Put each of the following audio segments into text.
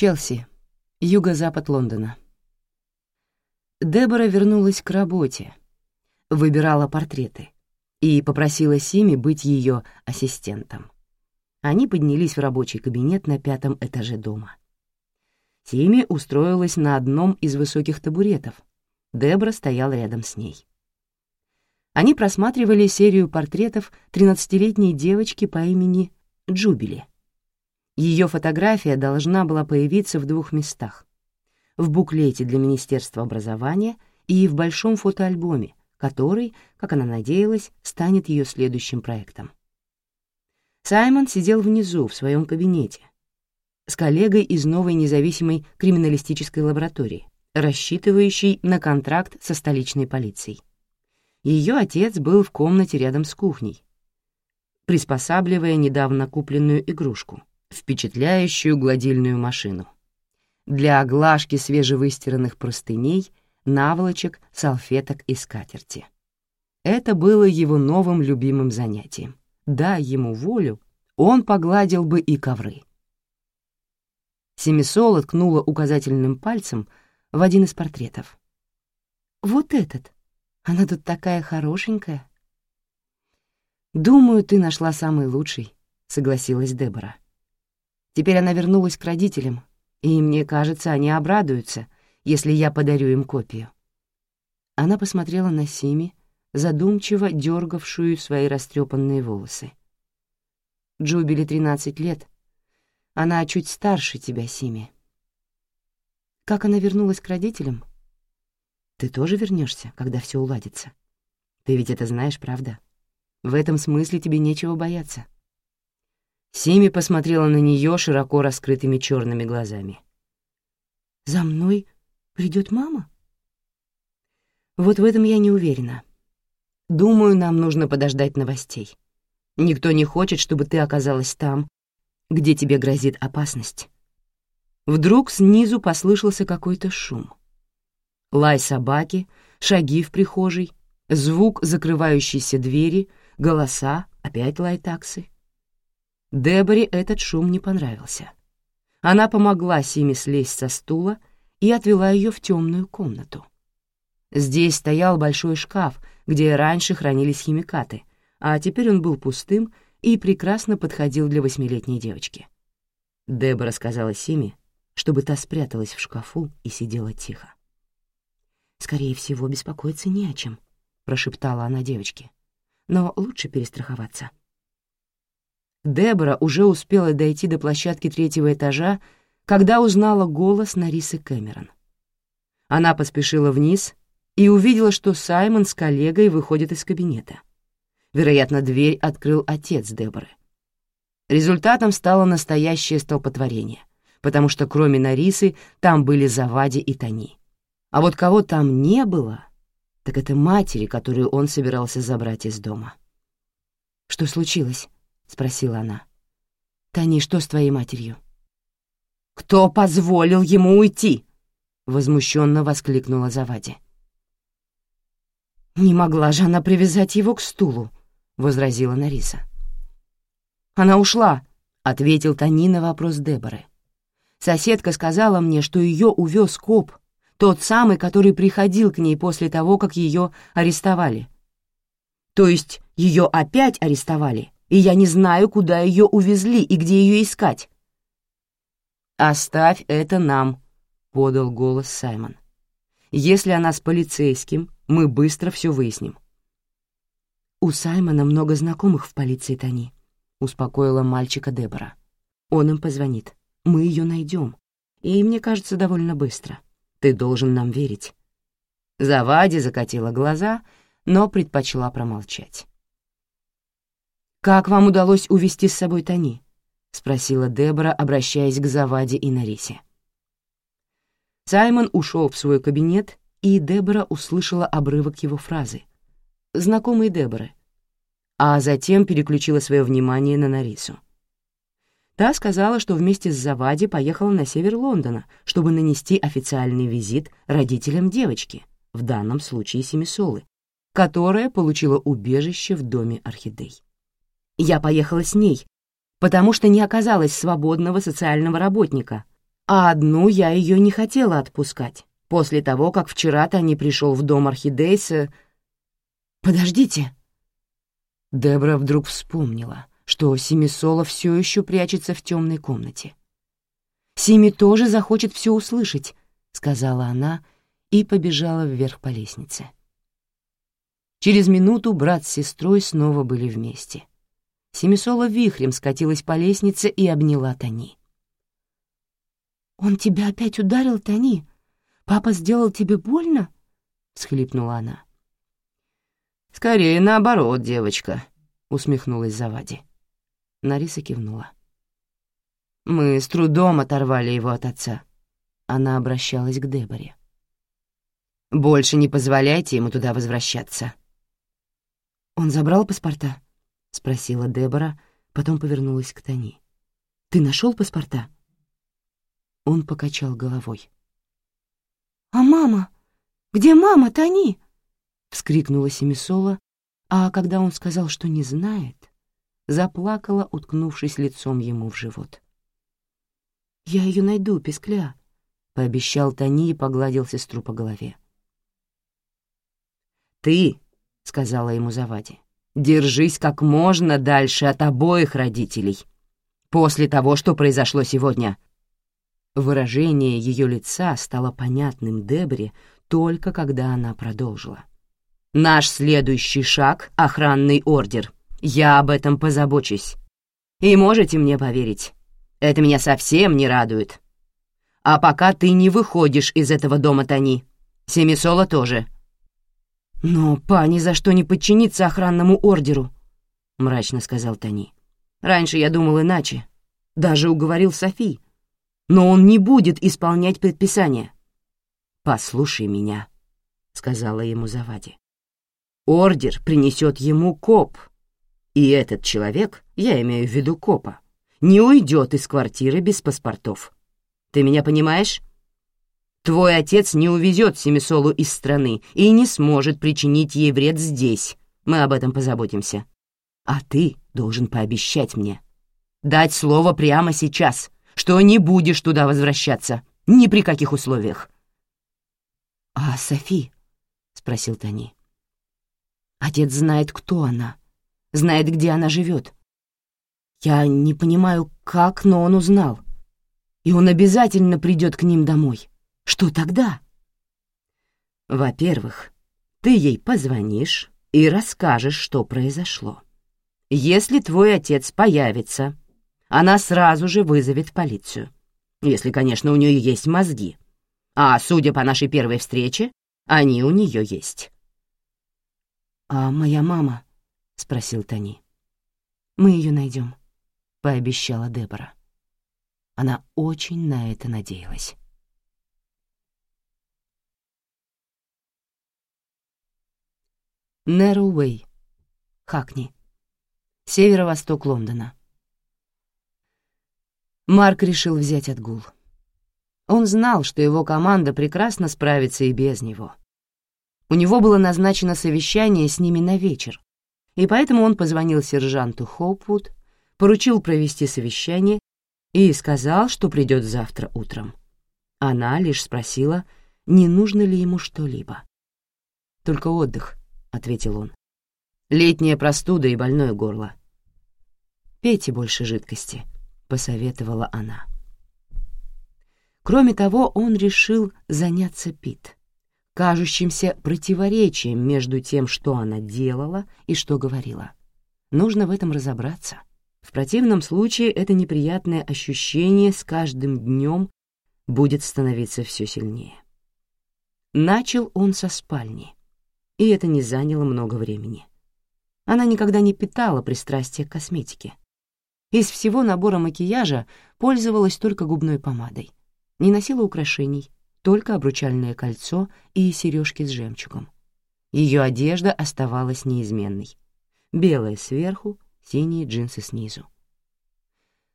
Челси, юго-запад Лондона. Дебора вернулась к работе, выбирала портреты и попросила Сими быть ее ассистентом. Они поднялись в рабочий кабинет на пятом этаже дома. Сими устроилась на одном из высоких табуретов. Дебора стояла рядом с ней. Они просматривали серию портретов 13-летней девочки по имени Джубили. Ее фотография должна была появиться в двух местах. В буклете для Министерства образования и в большом фотоальбоме, который, как она надеялась, станет ее следующим проектом. Саймон сидел внизу, в своем кабинете, с коллегой из новой независимой криминалистической лаборатории, рассчитывающей на контракт со столичной полицией. Ее отец был в комнате рядом с кухней, приспосабливая недавно купленную игрушку, впечатляющую гладильную машину. Для оглажки свежевыстиранных простыней, наволочек, салфеток и скатерти. Это было его новым любимым занятием. Дай ему волю, он погладил бы и ковры. Семисола ткнула указательным пальцем в один из портретов. «Вот этот», она тут такая хорошенькая». «Думаю, ты нашла самый лучший», — согласилась Дебора. Теперь она вернулась к родителям, и мне кажется, они обрадуются, если я подарю им копию. Она посмотрела на Сими, задумчиво дергавшую свои растрепанные волосы. Джубили 13 лет. Она чуть старше тебя, Сими. Как она вернулась к родителям? Ты тоже вернешься, когда все уладится. Ты ведь это знаешь, правда? В этом смысле тебе нечего бояться. Сими посмотрела на нее широко раскрытыми черными глазами. «За мной придет мама?» «Вот в этом я не уверена. Думаю, нам нужно подождать новостей. Никто не хочет, чтобы ты оказалась там, где тебе грозит опасность». Вдруг снизу послышался какой-то шум лай собаки, шаги в прихожей, звук закрывающейся двери, голоса, опять лай таксы. Деборе этот шум не понравился. Она помогла Симе слезть со стула и отвела ее в темную комнату. Здесь стоял большой шкаф, где раньше хранились химикаты, а теперь он был пустым и прекрасно подходил для восьмилетней девочки. Дебора сказала Симе, чтобы та спряталась в шкафу и сидела тихо. «Скорее всего, беспокоиться не о чем», — прошептала она девочке. «Но лучше перестраховаться». Дебора уже успела дойти до площадки третьего этажа, когда узнала голос Нарисы Кэмерон. Она поспешила вниз и увидела, что Саймон с коллегой выходит из кабинета. Вероятно, дверь открыл отец Деборы. Результатом стало настоящее столпотворение, потому что кроме Нарисы там были Завади и Тони. А вот кого там не было, так это матери, которую он собирался забрать из дома. «Что случилось?» — спросила она. «Тани, что с твоей матерью?» «Кто позволил ему уйти?» — возмущенно воскликнула Завади. «Не могла же она привязать его к стулу», — возразила Нариса. «Она ушла», — ответил Тони на вопрос Деборы. «Соседка сказала мне, что ее увез коп, тот самый, который приходил к ней после того, как ее арестовали. То есть ее опять арестовали, и я не знаю, куда ее увезли и где ее искать. «Оставь это нам», — подал голос Саймон. «Если она с полицейским, мы быстро все выясним». «У Саймона много знакомых в полиции, Тони», — успокоила мальчика Дебора. «Он им позвонит. Мы ее найдем. И, мне кажется, довольно быстро». Ты должен нам верить». Завади закатила глаза, но предпочла промолчать. «Как вам удалось увести с собой Тони?» — спросила Дебора, обращаясь к Заваде и Нарисе. Саймон ушел в свой кабинет, и Дебора услышала обрывок его фразы. «Знакомый Деборы», а затем переключила свое внимание на Нарису. Та сказала, что вместе с Завади поехала на север Лондона, чтобы нанести официальный визит родителям девочки, в данном случае Семисолы, которая получила убежище в доме орхидей. Я поехала с ней, потому что не оказалось свободного социального работника, а одну я ее не хотела отпускать, после того, как вчера Тони пришел в дом Орхидейса... Подождите. Дебра вдруг вспомнила, что Семисола все еще прячется в темной комнате. «Сими тоже захочет все услышать», — сказала она и побежала вверх по лестнице. Через минуту брат с сестрой снова были вместе. Семисола вихрем скатилась по лестнице и обняла Тони. «Он тебя опять ударил, Тони? Папа сделал тебе больно?» — всхлипнула она. «Скорее наоборот, девочка», — усмехнулась Завади. Нариса кивнула. «Мы с трудом оторвали его от отца». Она обращалась к Деборе. «Больше не позволяйте ему туда возвращаться». «Он забрал паспорта?» — спросила Дебора, потом повернулась к Тони. «Ты нашел паспорта?» Он покачал головой. «А мама? Где мама, Тони?» — вскрикнула Семисола, а когда он сказал, что не знает, заплакала, уткнувшись лицом ему в живот. «Я ее найду, пескля», — пообещал Тони и погладил сестру по голове. «Ты», — сказала ему Завади, — «держись как можно дальше от обоих родителей. После того, что произошло сегодня, Выражение ее лица стало понятным Дебре только когда она продолжила. «Наш следующий шаг — охранный ордер. Я об этом позабочусь. И можете мне поверить, это меня совсем не радует. А пока ты не выходишь из этого дома, Тони. Семисола тоже». «Но па ни за что не подчинится охранному ордеру», — мрачно сказал Тони. «Раньше я думал иначе. Даже уговорил Софи но он не будет исполнять предписания. «Послушай меня», — сказала ему Завади. «Ордер принесет ему коп, и этот человек, я имею в виду копа, не уйдет из квартиры без паспортов. Ты меня понимаешь? Твой отец не увезет Семисолу из страны и не сможет причинить ей вред здесь. Мы об этом позаботимся. А ты должен пообещать мне. Дать слово прямо сейчас — что не будешь туда возвращаться, ни при каких условиях. «А Софи?» — спросил Тони. «Отец знает, кто она, знает, где она живет. Я не понимаю, как, но он узнал. И он обязательно придет к ним домой. Что тогда?» «Во-первых, ты ей позвонишь и расскажешь, что произошло. Если твой отец появится, она сразу же вызовет полицию. Если, конечно, у нее есть мозги. А судя по нашей первой встрече, они у нее есть. «А моя мама?» — спросил Тони. «Мы ее найдем», — пообещала Дебора. Она очень на это надеялась. Нэроуэй, Хакни, северо-восток Лондона. Марк решил взять отгул. Он знал, что его команда прекрасно справится и без него. У него было назначено совещание с ними на вечер, и поэтому он позвонил сержанту Хоупвуд, поручил провести совещание и сказал, что придет завтра утром. Она лишь спросила, не нужно ли ему что-либо. «Только отдых», — ответил он. «Летняя простуда и больное горло. Пейте больше жидкости». — посоветовала она. Кроме того, он решил заняться Пит, кажущимся противоречием между тем, что она делала и что говорила. Нужно в этом разобраться. В противном случае это неприятное ощущение с каждым днем будет становиться все сильнее. Начал он со спальни, и это не заняло много времени. Она никогда не питала пристрастия к косметике, из всего набора макияжа пользовалась только губной помадой. Не носила украшений, только обручальное кольцо и сережки с жемчугом. Ее одежда оставалась неизменной. Белая сверху, синие джинсы снизу.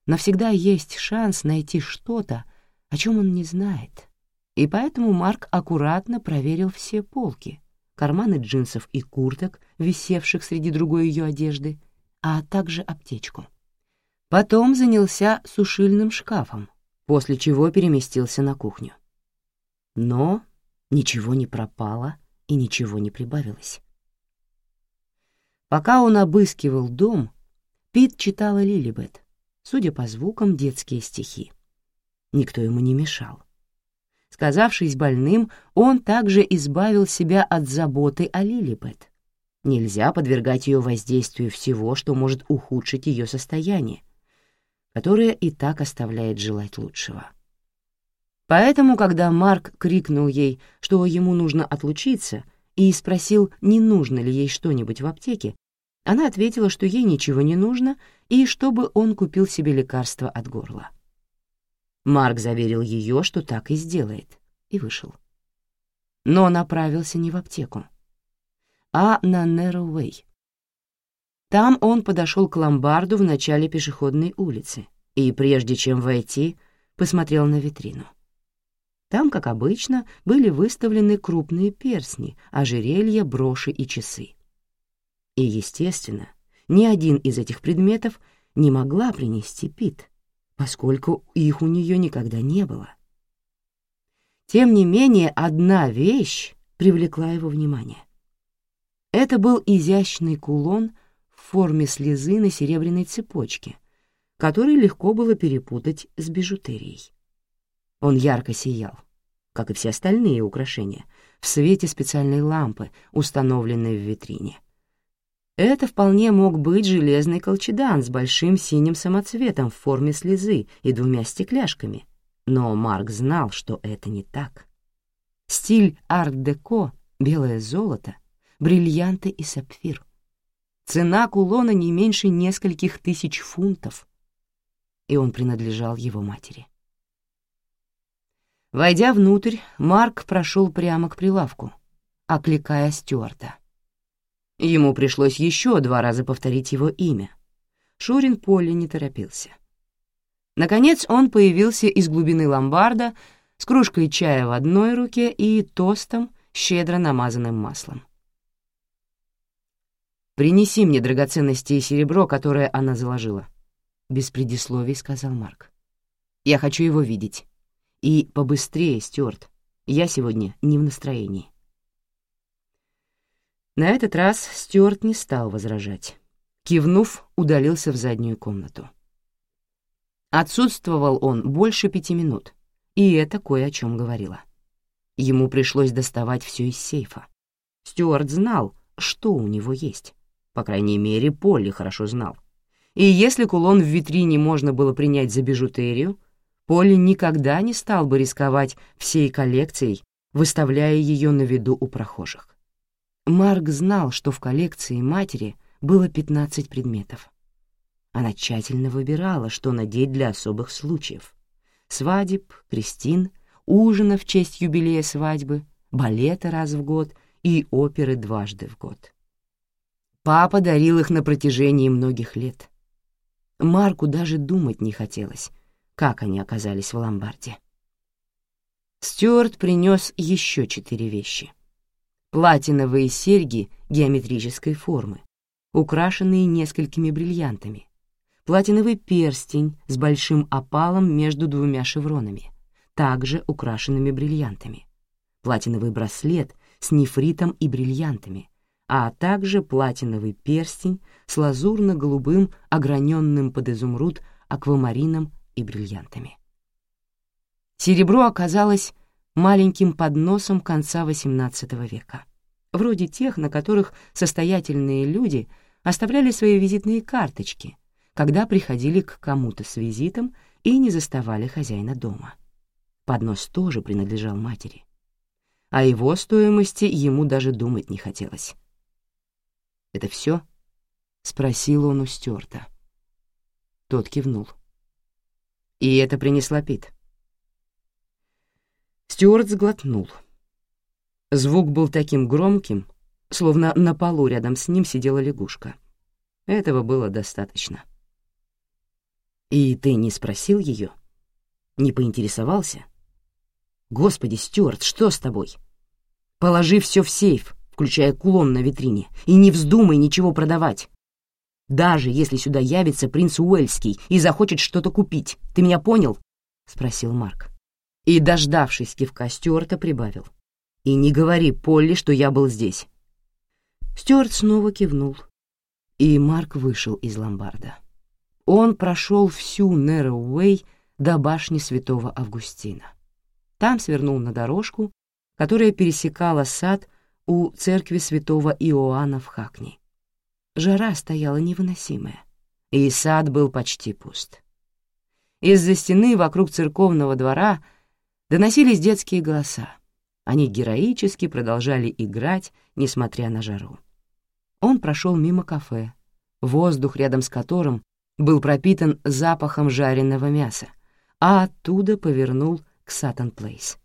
Но всегда есть шанс найти что-то, о чем он не знает. И поэтому Марк аккуратно проверил все полки, карманы джинсов и курток, висевших среди другой ее одежды, а также аптечку. Потом занялся сушильным шкафом после чего переместился на кухню. Но ничего не пропало и ничего не прибавилось. Пока он обыскивал дом, Пит читала Лилибет, судя по звукам, детские стихи. Никто ему не мешал. Сказавшись больным, он также избавил себя от заботы о Лилибет. Нельзя подвергать ее воздействию всего, что может ухудшить ее состояние, которое и так оставляет желать лучшего. Поэтому, когда Марк крикнул ей, что ему нужно отлучиться, и спросил, не нужно ли ей что-нибудь в аптеке, она ответила, что ей ничего не нужно и чтобы он купил себе лекарство от горла. Марк заверил ее, что так и сделает, и вышел. Но направился не в аптеку, а на Нэроуэй. Там он подошел к ломбарду в начале пешеходной улицы и, прежде чем войти, посмотрел на витрину. Там, как обычно, были выставлены крупные перстни, ожерелья, броши и часы. И, естественно, ни один из этих предметов не могла принести Пит, поскольку их у нее никогда не было. Тем не менее, одна вещь привлекла его внимание. Это был изящный кулон в форме слезы на серебряной цепочке, который легко было перепутать с бижутерией. Он ярко сиял, как и все остальные украшения, в свете специальной лампы, установленной в витрине. Это вполне мог быть железный колчедан с большим синим самоцветом в форме слезы и двумя стекляшками, но Марк знал, что это не так. Стиль арт-деко, белое золото, бриллианты и сапфир. Цена кулона не меньше нескольких тысяч фунтов, и он принадлежал его матери. Войдя внутрь, Марк прошел прямо к прилавку, окликая Стюарта. Ему пришлось еще два раза повторить его имя. Шурин Полли не торопился. Наконец он появился из глубины ломбарда с кружкой чая в одной руке и тостом, щедро намазанным маслом. «Принеси мне драгоценности и серебро, которое она заложила», — без предисловий сказал Марк. «Я хочу его видеть. И побыстрее, Стюарт. Я сегодня не в настроении». На этот раз Стюарт не стал возражать. Кивнув, удалился в заднюю комнату. Отсутствовал он больше пяти минут, и это кое о чем говорило. Ему пришлось доставать все из сейфа. Стюарт знал, что у него есть. По крайней мере, Полли хорошо знал. И если кулон в витрине можно было принять за бижутерию, Полли никогда не стал бы рисковать всей коллекцией, выставляя ее на виду у прохожих. Марк знал, что в коллекции матери было 15 предметов. Она тщательно выбирала, что надеть для особых случаев. Свадеб, крестин, ужина в честь юбилея свадьбы, балета раз в год и оперы дважды в год. Папа дарил их на протяжении многих лет. Марку даже думать не хотелось, как они оказались в ломбарде. Стюарт принес еще четыре вещи — платиновые серьги геометрической формы, украшенные несколькими бриллиантами, платиновый перстень с большим опалом между двумя шевронами, также украшенными бриллиантами, платиновый браслет с нефритом и бриллиантами, а также платиновый перстень с лазурно-голубым, ограненным под изумруд аквамарином и бриллиантами. Серебро оказалось маленьким подносом конца XVIII века, вроде тех, на которых состоятельные люди оставляли свои визитные карточки, когда приходили к кому-то с визитом и не заставали хозяина дома. Поднос тоже принадлежал матери. О его стоимости ему даже думать не хотелось. «Это все?» — спросил он у Стюарта. Тот кивнул. «И это принесла Пит?» Стюарт сглотнул. Звук был таким громким, словно на полу рядом с ним сидела лягушка. Этого было достаточно. «И ты не спросил ее? Не поинтересовался?» «Господи, Стюарт, что с тобой? Положи все в сейф, включая кулон на витрине, и не вздумай ничего продавать. Даже если сюда явится принц Уэльский и захочет что-то купить, ты меня понял? спросил Марк. И, дождавшись кивка Стюарта, прибавил. «И не говори Полли, что я был здесь». Стюарт снова кивнул, и Марк вышел из ломбарда. Он прошел всю Нэроуэй до башни святого Августина. Там свернул на дорожку, которая пересекала сад у церкви святого Иоанна в Хакни. Жара стояла невыносимая, и сад был почти пуст. Из-за стены вокруг церковного двора доносились детские голоса. Они героически продолжали играть, несмотря на жару. Он прошел мимо кафе, воздух рядом с которым был пропитан запахом жареного мяса, а оттуда повернул к Саттон Плейс.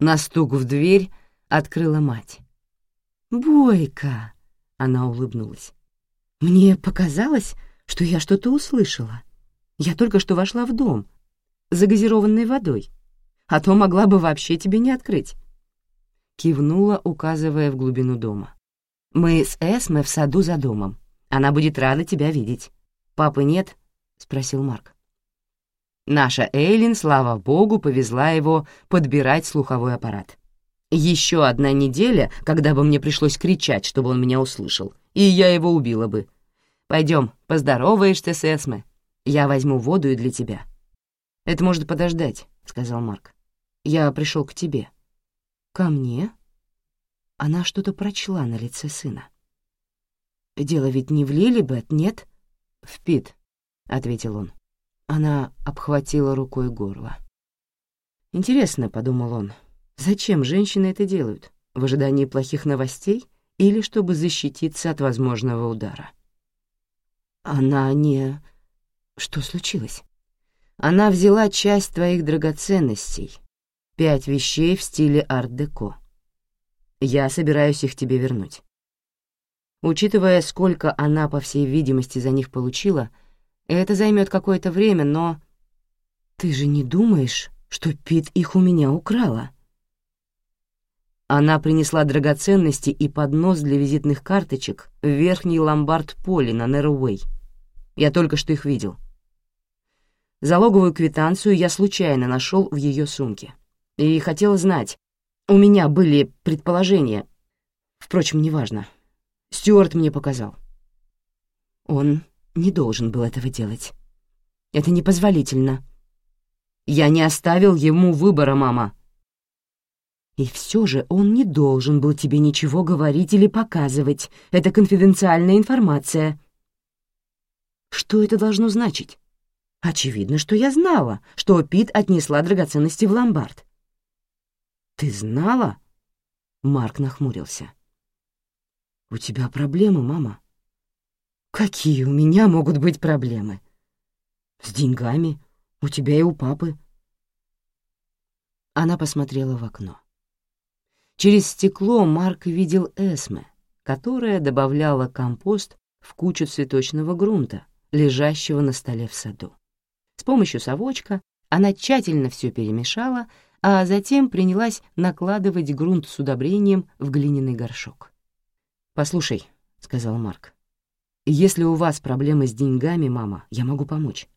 На стук в дверь открыла мать. «Бойко!» — она улыбнулась. «Мне показалось, что я что-то услышала. Я только что вошла в дом, за газированной водой, а то могла бы вообще тебе не открыть». Кивнула, указывая в глубину дома. «Мы с Эсме в саду за домом. Она будет рада тебя видеть. Папы нет?» — спросил Марк. Наша Эйлин, слава богу, повезла его подбирать слуховой аппарат. Еще одна неделя, когда бы мне пришлось кричать, чтобы он меня услышал, и я его убила бы. Пойдем, поздороваешься с Эсме. Я возьму воду и для тебя. Это может подождать, — сказал Марк. Я пришел к тебе. Ко мне? Она что-то прочла на лице сына. Дело ведь не в Лилибет, нет? В Пит, — ответил он. Она обхватила рукой горло. «Интересно», — подумал он, — «зачем женщины это делают? В ожидании плохих новостей или чтобы защититься от возможного удара?» «Она не...» «Что случилось?» «Она взяла часть твоих драгоценностей, пять вещей в стиле арт-деко. Я собираюсь их тебе вернуть». Учитывая, сколько она, по всей видимости, за них получила, — это займет какое-то время, но... Ты же не думаешь, что Пит их у меня украла? Она принесла драгоценности и поднос для визитных карточек в верхний ломбард Поли на Нэроуэй. Я только что их видел. Залоговую квитанцию я случайно нашел в ее сумке. И хотел знать. У меня были предположения. Впрочем, неважно. Стюарт мне показал. Он не должен был этого делать. Это непозволительно. Я не оставил ему выбора, мама. И все же он не должен был тебе ничего говорить или показывать. Это конфиденциальная информация. Что это должно значить? Очевидно, что я знала, что Пит отнесла драгоценности в ломбард. Ты знала? Марк нахмурился. У тебя проблемы, мама. Какие у меня могут быть проблемы? С деньгами, у тебя и у папы. Она посмотрела в окно. Через стекло Марк видел Эсме, которая добавляла компост в кучу цветочного грунта, лежащего на столе в саду. С помощью совочка она тщательно все перемешала, а затем принялась накладывать грунт с удобрением в глиняный горшок. «Послушай», — сказал Марк, если у вас проблемы с деньгами, мама, я могу помочь.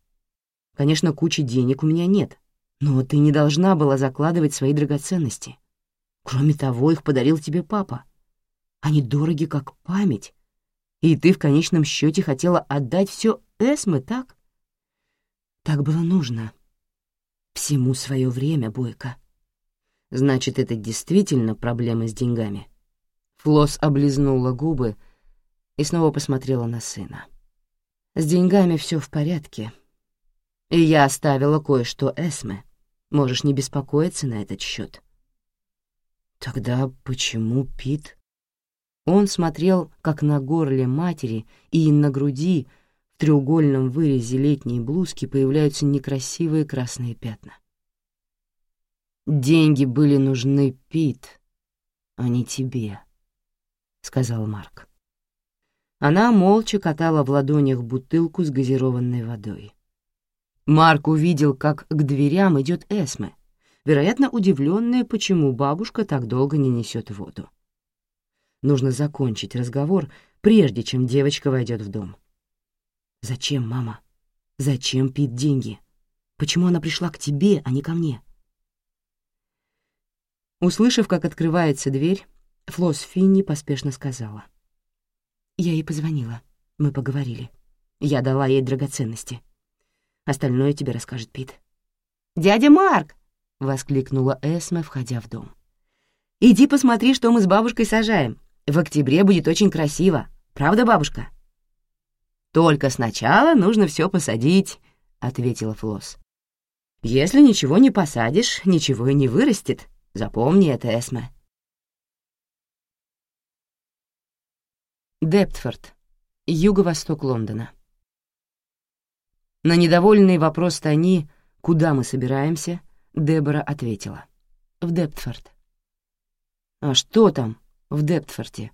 Конечно, кучи денег у меня нет, но ты не должна была закладывать свои драгоценности. Кроме того, их подарил тебе папа. Они дороги как память. И ты в конечном счете хотела отдать все Эсме, так? Так было нужно. Всему свое время, Бойко. Значит, это действительно проблемы с деньгами. Флос облизнула губы, и снова посмотрела на сына. «С деньгами все в порядке. И я оставила кое-что Эсме. Можешь не беспокоиться на этот счет. «Тогда почему Пит?» Он смотрел, как на горле матери и на груди в треугольном вырезе летней блузки появляются некрасивые красные пятна. «Деньги были нужны Пит, а не тебе», — сказал Марк. Она молча катала в ладонях бутылку с газированной водой. Марк увидел, как к дверям идет Эсме, вероятно, удивленная, почему бабушка так долго не несет воду. Нужно закончить разговор, прежде чем девочка войдет в дом. «Зачем, мама? Зачем пить деньги? Почему она пришла к тебе, а не ко мне?» Услышав, как открывается дверь, Флосс Финни поспешно сказала. «Я ей позвонила. Мы поговорили. Я дала ей драгоценности. Остальное тебе расскажет Пит». «Дядя Марк!» — воскликнула Эсме, входя в дом. «Иди посмотри, что мы с бабушкой сажаем. В октябре будет очень красиво. Правда, бабушка?» «Только сначала нужно все посадить», — ответила Флосс. «Если ничего не посадишь, ничего и не вырастет. Запомни это, Эсме». Дептфорд, юго-восток Лондона. На недовольный вопрос Тони, куда мы собираемся, Дебора ответила. В Дептфорд. «А что там в Дептфорте?»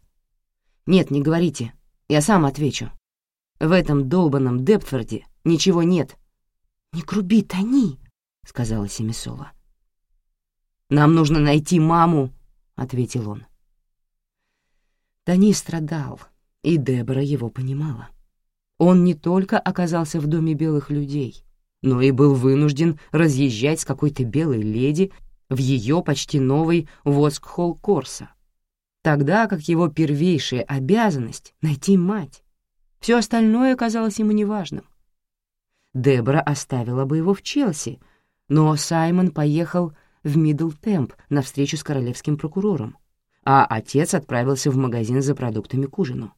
«Нет, не говорите, я сам отвечу. В этом долбанном Дептфорде ничего нет». «Не груби, Тони», — сказала Семисола. «Нам нужно найти маму», — ответил он. Тони страдал, и Дебора его понимала. Он не только оказался в доме белых людей, но и был вынужден разъезжать с какой-то белой леди в ее почти новый Воскхолл Корса, тогда как его первейшая обязанность — найти мать. Все остальное казалось ему неважным. Дебора оставила бы его в Челси, но Саймон поехал в Миддлтемп на встречу с королевским прокурором, а отец отправился в магазин за продуктами к ужину.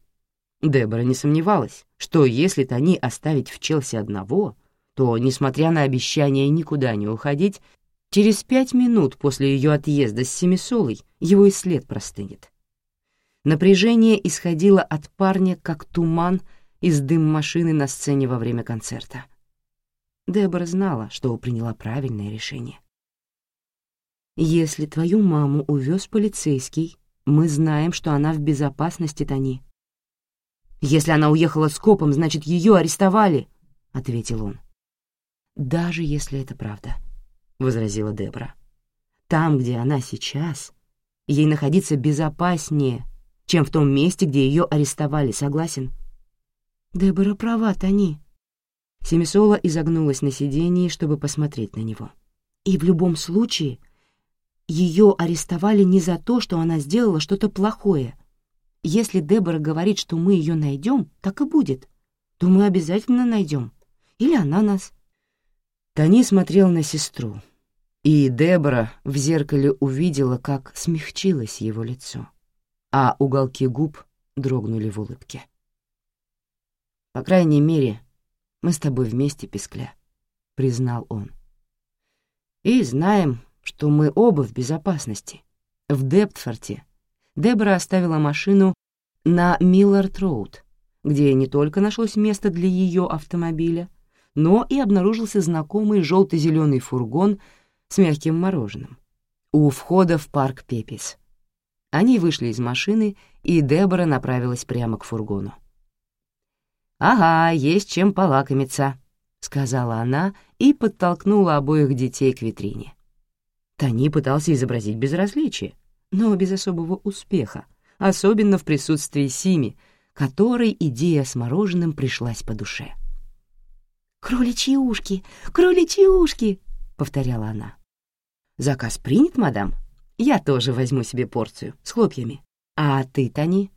Дебора не сомневалась, что если Тони оставить в Челси одного, то, несмотря на обещание никуда не уходить, через пять минут после ее отъезда с Семисолой его и след простынет. Напряжение исходило от парня, как туман из дым машины на сцене во время концерта. Дебора знала, что приняла правильное решение. «Если твою маму увез полицейский, мы знаем, что она в безопасности, Тони», «Если она уехала с копом, значит, ее арестовали», — ответил он. «Даже если это правда», — возразила Дебра. «Там, где она сейчас, ей находиться безопаснее, чем в том месте, где ее арестовали, согласен?» «Дебора права, Тони». Семисола изогнулась на сиденье, чтобы посмотреть на него. «И в любом случае ее арестовали не за то, что она сделала что-то плохое, если Дебора говорит, что мы ее найдем, так и будет. То мы обязательно найдем. Или она нас. Тони смотрел на сестру, и Дебора в зеркале увидела, как смягчилось его лицо, а уголки губ дрогнули в улыбке. «По крайней мере, мы с тобой вместе, Пескля», — признал он. «И знаем, что мы оба в безопасности. В Дептфорте Дебора оставила машину на Миллард-Роуд, где не только нашлось место для ее автомобиля, но и обнаружился знакомый желто-зеленый фургон с мягким мороженым у входа в парк Пепис. Они вышли из машины, и Дебора направилась прямо к фургону. «Ага, есть чем полакомиться», — сказала она и подтолкнула обоих детей к витрине. Тони пытался изобразить безразличие, но без особого успеха, особенно в присутствии Сими, которой идея с мороженым пришлась по душе. «Кроличьи ушки! Кроличьи ушки!» — повторяла она. «Заказ принят, мадам? Я тоже возьму себе порцию с хлопьями. А ты, Тони?»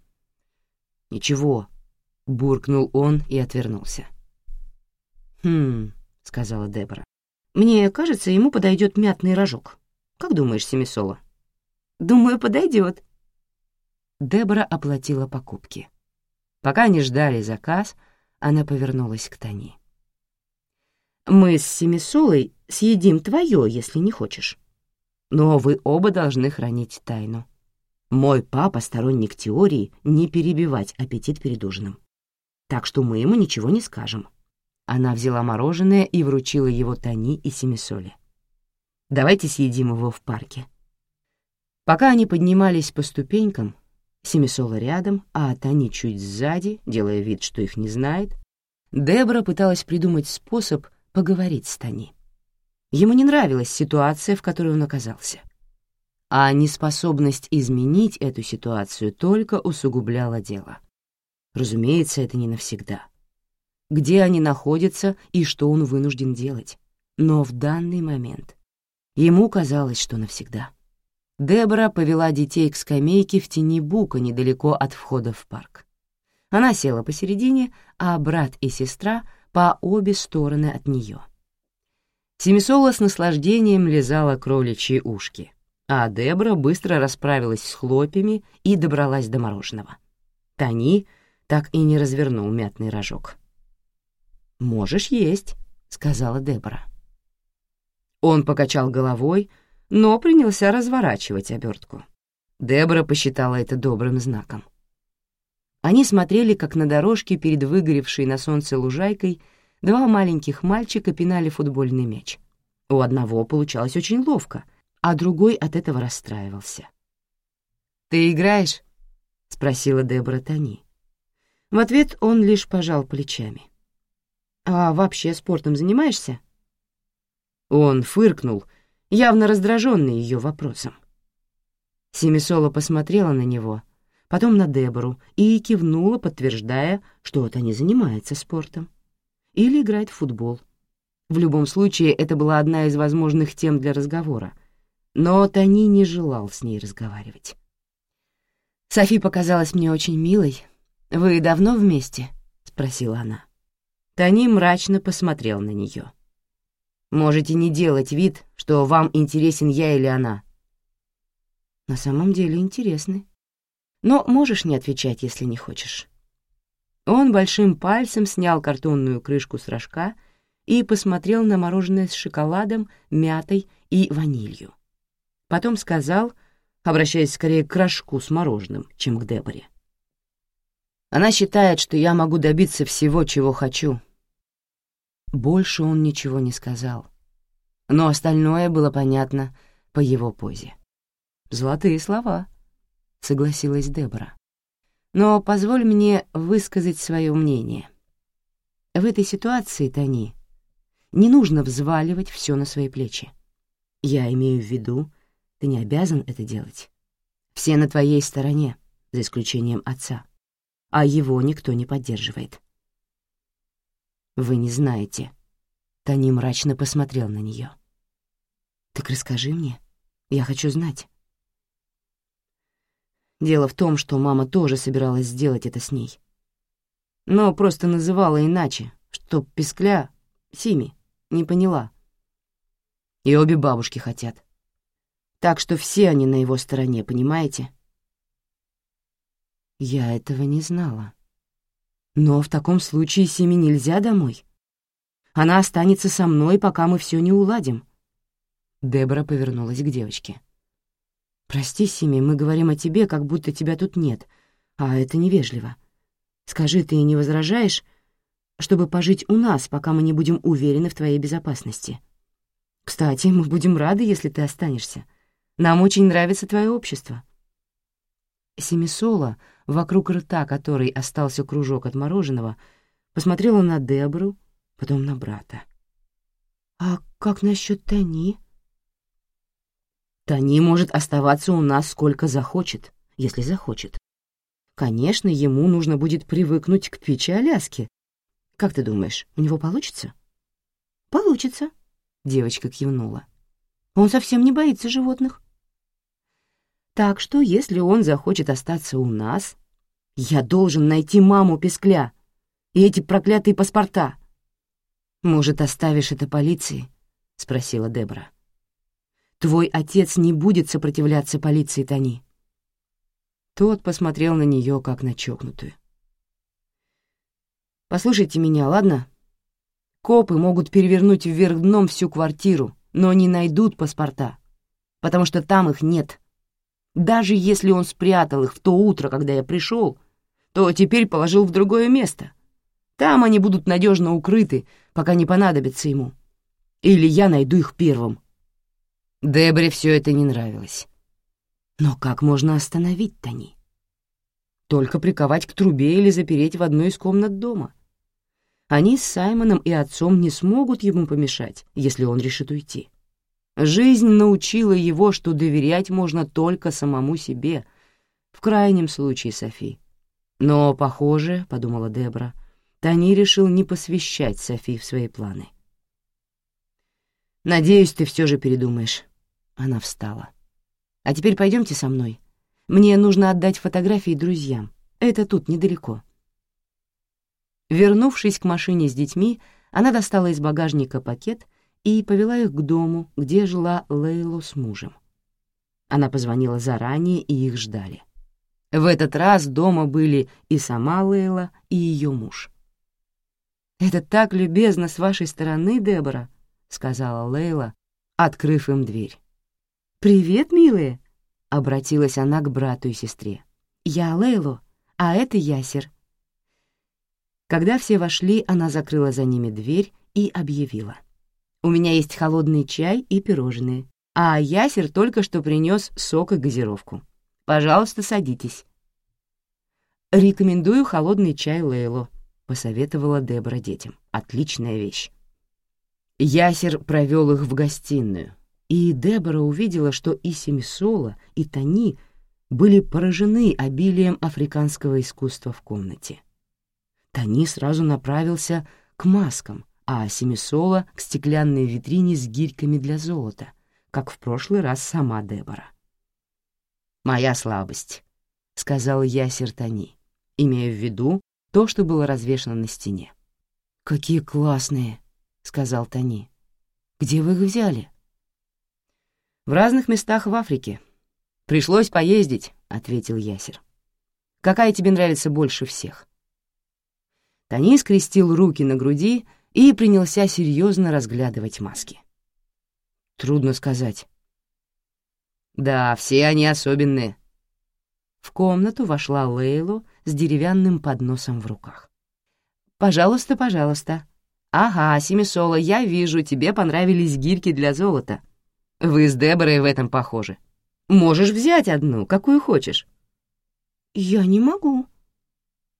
«Ничего», — буркнул он и отвернулся. «Хм», — сказала Дебора. «Мне кажется, ему подойдет мятный рожок. Как думаешь, Семисола?» Думаю, подойдет. Дебора оплатила покупки. Пока они ждали заказ, она повернулась к Тони. «Мы с Семисолой съедим твое, если не хочешь. Но вы оба должны хранить тайну. Мой папа — сторонник теории не перебивать аппетит перед ужином. Так что мы ему ничего не скажем». Она взяла мороженое и вручила его Тони и Семисоле. «Давайте съедим его в парке. Пока они поднимались по ступенькам, Семисола рядом, а Тани чуть сзади, делая вид, что их не знает, Дебра пыталась придумать способ поговорить с Тани. Ему не нравилась ситуация, в которой он оказался. А неспособность изменить эту ситуацию только усугубляла дело. Разумеется, это не навсегда. Где они находятся и что он вынужден делать? но в данный момент ему казалось, что навсегда. Дебора повела детей к скамейке в тени бука недалеко от входа в парк. Она села посередине, а брат и сестра — по обе стороны от нее. Семисола с наслаждением лизала кроличьи ушки, а Дебора быстро расправилась с хлопьями и добралась до мороженого. Тони так и не развернул мятный рожок. «Можешь есть», — сказала Дебора. Он покачал головой, но принялся разворачивать обертку. Дебора посчитала это добрым знаком. Они смотрели, как на дорожке перед выгоревшей на солнце лужайкой два маленьких мальчика пинали футбольный мяч. У одного получалось очень ловко, а другой от этого расстраивался. «Ты играешь?» — спросила Дебора Тони. В ответ он лишь пожал плечами. «А вообще спортом занимаешься?» Он фыркнул, явно раздраженный ее вопросом. Семисола посмотрела на него, потом на Дебору и кивнула, подтверждая, что это не занимается спортом. Или играет в футбол. В любом случае, это была одна из возможных тем для разговора, но Тони не желал с ней разговаривать. «Софи показалась мне очень милой. Вы давно вместе?» — спросила она. Тони мрачно посмотрел на нее. «Можете не делать вид, что вам интересен я или она». «На самом деле интересны. Но можешь не отвечать, если не хочешь». Он большим пальцем снял картонную крышку с рожка и посмотрел на мороженое с шоколадом, мятой и ванилью. Потом сказал — обращаясь скорее к рожку с мороженым, чем к Деборе. Она считает, что я могу добиться всего, чего хочу. Больше он ничего не сказал, но остальное было понятно по его позе. «Золотые слова», — согласилась Дебора. «Но позволь мне высказать свое мнение. В этой ситуации, Тони, не нужно взваливать все на свои плечи. Я имею в виду, ты не обязан это делать. Все на твоей стороне, за исключением отца, а его никто не поддерживает. Вы не знаете. Тони мрачно посмотрел на нее. Так расскажи мне, я хочу знать. Дело в том, что мама тоже собиралась сделать это с ней. Но просто называла иначе, чтоб пескля, Сими, не поняла. И обе бабушки хотят. Так что все они на его стороне, понимаете? Я этого не знала. Но в таком случае Сими нельзя домой. Она останется со мной, пока мы все не уладим. Дебора повернулась к девочке. «Прости, Сими, мы говорим о тебе, как будто тебя тут нет, а это невежливо. Скажи, ты не возражаешь, чтобы пожить у нас, пока мы не будем уверены в твоей безопасности? Кстати, мы будем рады, если ты останешься. Нам очень нравится твое общество». Семисола, вокруг рта которой остался кружок от мороженого, посмотрела на Дебру, потом на брата. «А как насчет Тони?» «Тони может оставаться у нас сколько захочет, если захочет. Конечно, ему нужно будет привыкнуть к птичьей Аляске. Как ты думаешь, у него получится?» «Получится», — девочка кивнула. «Он совсем не боится животных. Так что, если он захочет остаться у нас, я должен найти маму Пескля и эти проклятые паспорта. «Может, оставишь это полиции?» — спросила Дебора. «Твой отец не будет сопротивляться полиции, Тони». Тот посмотрел на нее, как на чокнутую. «Послушайте меня, ладно? Копы могут перевернуть вверх дном всю квартиру, но не найдут паспорта, потому что там их нет». Даже если он спрятал их в то утро, когда я пришел, то теперь положил в другое место. Там они будут надежно укрыты, пока не понадобятся ему. Или я найду их первым. Дебре все это не нравилось. Но как можно остановить Тони? Только приковать к трубе или запереть в одной из комнат дома. Они с Саймоном и отцом не смогут ему помешать, если он решит уйти. Жизнь научила его, что доверять можно только самому себе, в крайнем случае Софи. Но, похоже, — подумала Дебра, — Тони решил не посвящать Софи в свои планы. Надеюсь, ты все же передумаешь. Она встала. А теперь пойдемте со мной. Мне нужно отдать фотографии друзьям. Это тут, недалеко. Вернувшись к машине с детьми, она достала из багажника пакет и повела их к дому, где жила Лейлу с мужем. Она позвонила заранее, и их ждали. В этот раз дома были и сама Лейла, и ее муж. «Это так любезно с вашей стороны, Дебора», — сказала Лейла, открыв им дверь. «Привет, милые», — обратилась она к брату и сестре. «Я Лейлу, а это Ясер». Когда все вошли, она закрыла за ними дверь и объявила. «У меня есть холодный чай и пирожные, а Ясер только что принес сок и газировку. Пожалуйста, садитесь». «Рекомендую холодный чай Лейлу», — посоветовала Дебора детям. «Отличная вещь». Ясер провел их в гостиную, и Дебора увидела, что и Семисола, и Тони были поражены обилием африканского искусства в комнате. Тони сразу направился к маскам, а Семисола — к стеклянной витрине с гирьками для золота, как в прошлый раз сама Дебора. «Моя слабость», — сказал я Сертани, имея в виду то, что было развешано на стене. «Какие классные», — сказал Тони. «Где вы их взяли?» «В разных местах в Африке. Пришлось поездить», — ответил Ясер. «Какая тебе нравится больше всех?» Тони скрестил руки на груди и принялся серьезно разглядывать маски. Трудно сказать. Да, все они особенные. В комнату вошла Лейлу с деревянным подносом в руках. «Пожалуйста, пожалуйста. Ага, Семисола, я вижу, тебе понравились гирьки для золота. Вы с Деборой в этом похожи. Можешь взять одну, какую хочешь». «Я не могу».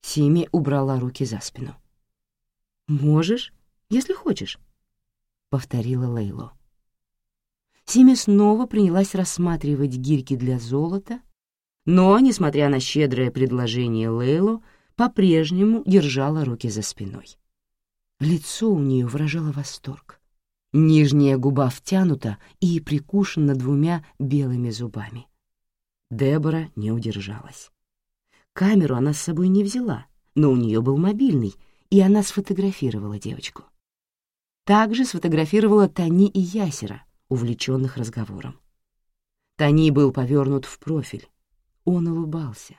Сими убрала руки за спину. «Можешь, если хочешь», — повторила Лейло. Сими снова принялась рассматривать гирьки для золота, но, несмотря на щедрое предложение Лейло, по-прежнему держала руки за спиной. Лицо у нее выражало восторг. Нижняя губа втянута и прикушена двумя белыми зубами. Дебора не удержалась. Камеру она с собой не взяла, но у нее был мобильный, и она сфотографировала девочку. Также сфотографировала Тони и Ясера, увлеченных разговором. Тони был повернут в профиль. Он улыбался.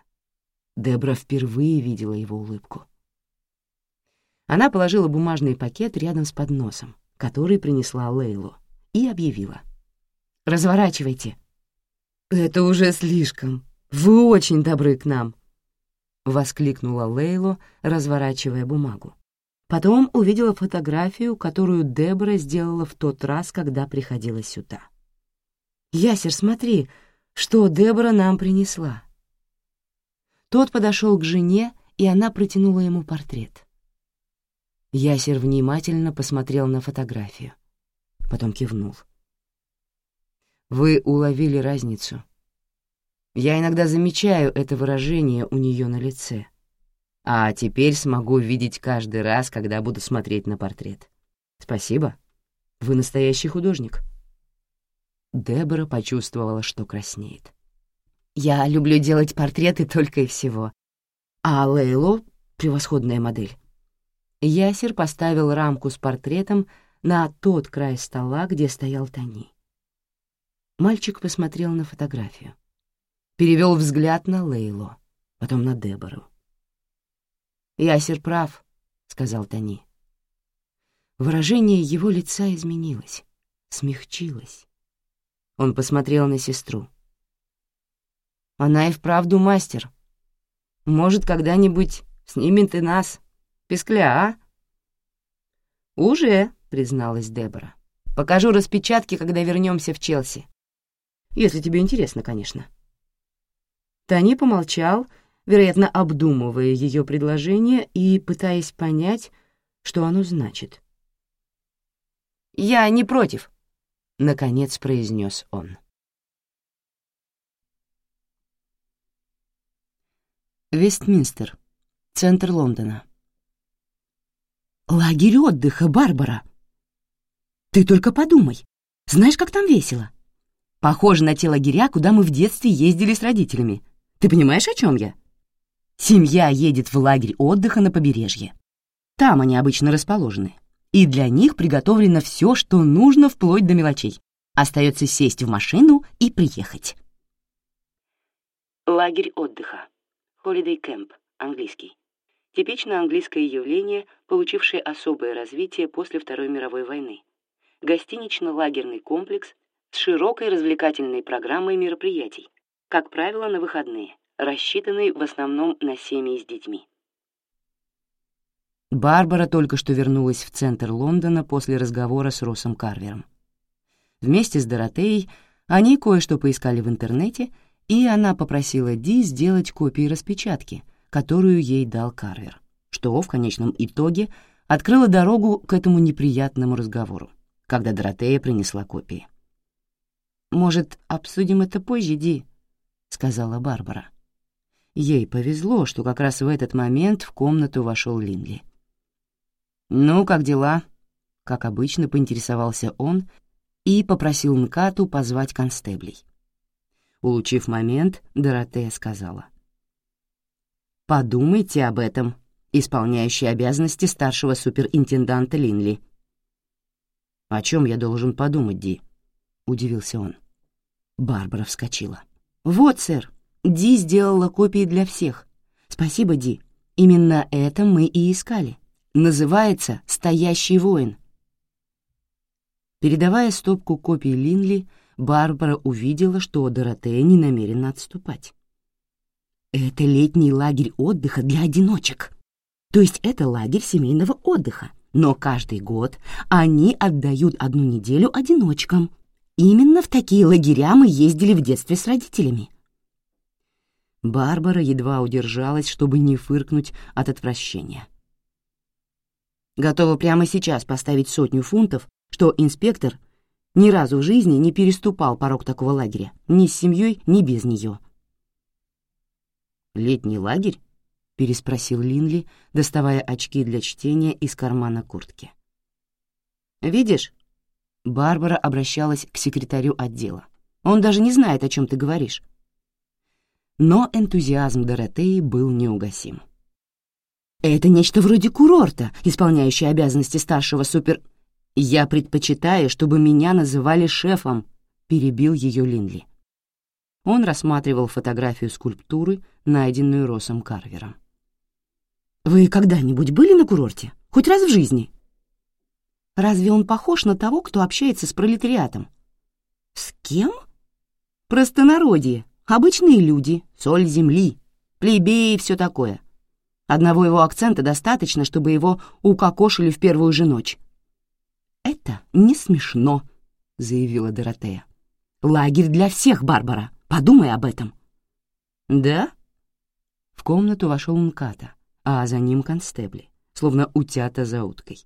Дебра впервые видела его улыбку. Она положила бумажный пакет рядом с подносом, который принесла Лейлу, и объявила. «Разворачивайте». «Это уже слишком. Вы очень добры к нам», — воскликнула Лейлу, разворачивая бумагу. Потом увидела фотографию, которую Дебора сделала в тот раз, когда приходила сюда. «Ясер, смотри, что Дебора нам принесла». Тот подошел к жене, и она протянула ему портрет. Ясер внимательно посмотрел на фотографию, потом кивнул. «Вы уловили разницу. Я иногда замечаю это выражение у нее на лице» а теперь смогу видеть каждый раз, когда буду смотреть на портрет. Спасибо. Вы настоящий художник. Дебора почувствовала, что краснеет. Я люблю делать портреты только и всего. А Лейло — превосходная модель. Ясер поставил рамку с портретом на тот край стола, где стоял Тони. Мальчик посмотрел на фотографию. Перевел взгляд на Лейло, потом на Дебору. «Ясер прав», — сказал Тони. Выражение его лица изменилось, смягчилось. Он посмотрел на сестру. «Она и вправду мастер. Может, когда-нибудь снимет и нас. Пескля, а?» «Уже», — призналась Дебора. «Покажу распечатки, когда вернемся в Челси. Если тебе интересно, конечно». Тони помолчал вероятно, обдумывая ее предложение и пытаясь понять, что оно значит. «Я не против», — наконец произнес он. Вестминстер, центр Лондона. «Лагерь отдыха, Барбара! Ты только подумай, Знаешь, как там весело? Похоже на те лагеря, куда мы в детстве ездили с родителями. Ты понимаешь, о чем я? Семья едет в лагерь отдыха на побережье. Там они обычно расположены. И для них приготовлено все, что нужно вплоть до мелочей. Остается сесть в машину и приехать. Лагерь отдыха. Holiday Camp, английский. Типичное английское явление, получившее особое развитие после Второй мировой войны. Гостинично-лагерный комплекс с широкой развлекательной программой мероприятий, как правило, на выходные, рассчитанный в основном на семьи с детьми. Барбара только что вернулась в центр Лондона после разговора с Россом Карвером. Вместе с Доротеей они кое-что поискали в интернете, и она попросила Ди сделать копии распечатки, которую ей дал Карвер, что в конечном итоге открыло дорогу к этому неприятному разговору, когда Доротея принесла копии. «Может, обсудим это позже, Ди?» — сказала Барбара. Ей повезло, что как раз в этот момент в комнату вошел Линли. «Ну, как дела?» — как обычно поинтересовался он и попросил Нкату позвать констеблей. Улучив момент, Доротея сказала. «Подумайте об этом, исполняющий обязанности старшего суперинтенданта Линли». «О чем я должен подумать, Ди?» — удивился он. Барбара вскочила. «Вот, сэр, Ди сделала копии для всех. Спасибо, Ди. Именно это мы и искали. Называется «Стоящий воин». Передавая стопку копий Линли, Барбара увидела, что Доротея не намерена отступать. «Это летний лагерь отдыха для одиночек. То есть это лагерь семейного отдыха, но каждый год они отдают одну неделю одиночкам. Именно в такие лагеря мы ездили в детстве с родителями. Барбара едва удержалась, чтобы не фыркнуть от отвращения. Готова прямо сейчас поставить сотню фунтов, что инспектор ни разу в жизни не переступал порог такого лагеря, ни с семьей, ни без нее. «Летний лагерь?» — переспросил Линли, доставая очки для чтения из кармана куртки. «Видишь?» — Барбара обращалась к секретарю отдела. «Он даже не знает, о чем ты говоришь но энтузиазм Доротеи был неугасим. «Это нечто вроде курорта, исполняющий обязанности старшего супер...» «Я предпочитаю, чтобы меня называли шефом», — перебил ее Линли. Он рассматривал фотографию скульптуры, найденную Росом Карвером. «Вы когда-нибудь были на курорте? Хоть раз в жизни?» «Разве он похож на того, кто общается с пролетариатом?» «С кем?» «Простонародье», Обычные люди, соль земли, плебеи и все такое. Одного его акцента достаточно, чтобы его укокошили в первую же ночь. «Это не смешно», — заявила Доротея. «Лагерь для всех, Барбара. Подумай об этом». «Да?» В комнату вошел Мката, а за ним констебли, словно утята за уткой.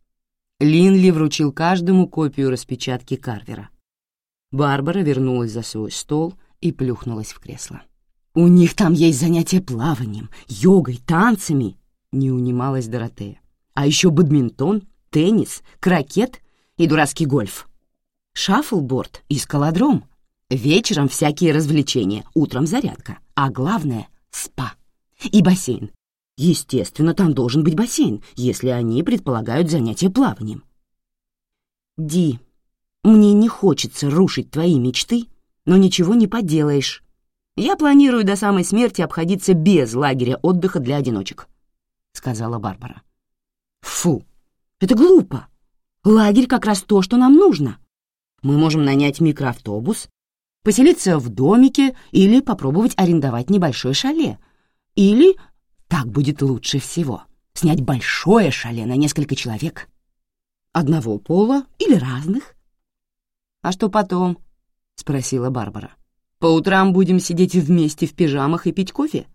Линли вручил каждому копию распечатки Карвера. Барбара вернулась за свой стол — и плюхнулась в кресло. «У них там есть занятия плаванием, йогой, танцами», — не унималась Доротея. «А еще бадминтон, теннис, крокет и дурацкий гольф. Шаффлборд и скалодром. Вечером всякие развлечения, утром зарядка, а главное — спа. И бассейн. Естественно, там должен быть бассейн, если они предполагают занятия плаванием. Ди, мне не хочется рушить твои мечты но ничего не поделаешь. Я планирую до самой смерти обходиться без лагеря отдыха для одиночек», — сказала Барбара. «Фу, это глупо. Лагерь как раз то, что нам нужно. Мы можем нанять микроавтобус, поселиться в домике или попробовать арендовать небольшое шале. Или, так будет лучше всего, снять большое шале на несколько человек. Одного пола или разных. А что потом?» — спросила Барбара. «По утрам будем сидеть вместе в пижамах и пить кофе?»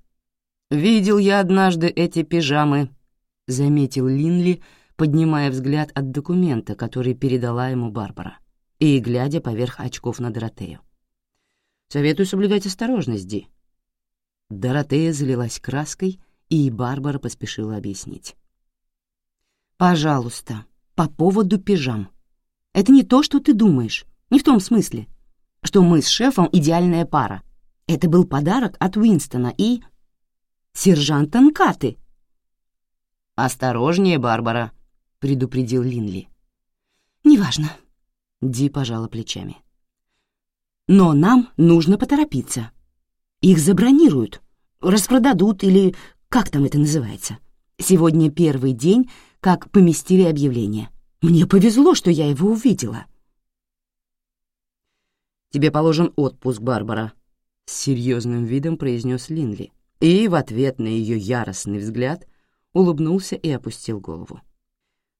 «Видел я однажды эти пижамы», — заметил Линли, поднимая взгляд от документа, который передала ему Барбара, и глядя поверх очков на Доротею. «Советую соблюдать осторожность, Ди». Доротея залилась краской, и Барбара поспешила объяснить. «Пожалуйста, по поводу пижам. Это не то, что ты думаешь. Не в том смысле, что мы с шефом идеальная пара. Это был подарок от Уинстона и... сержанта Нкаты. «Осторожнее, Барбара», — предупредил Линли. «Неважно», — Ди пожала плечами. «Но нам нужно поторопиться. Их забронируют, распродадут или как там это называется. Сегодня первый день, как поместили объявление. Мне повезло, что я его увидела». «Тебе положен отпуск, Барбара», — с серьезным видом произнес Линли, и в ответ на ее яростный взгляд улыбнулся и опустил голову.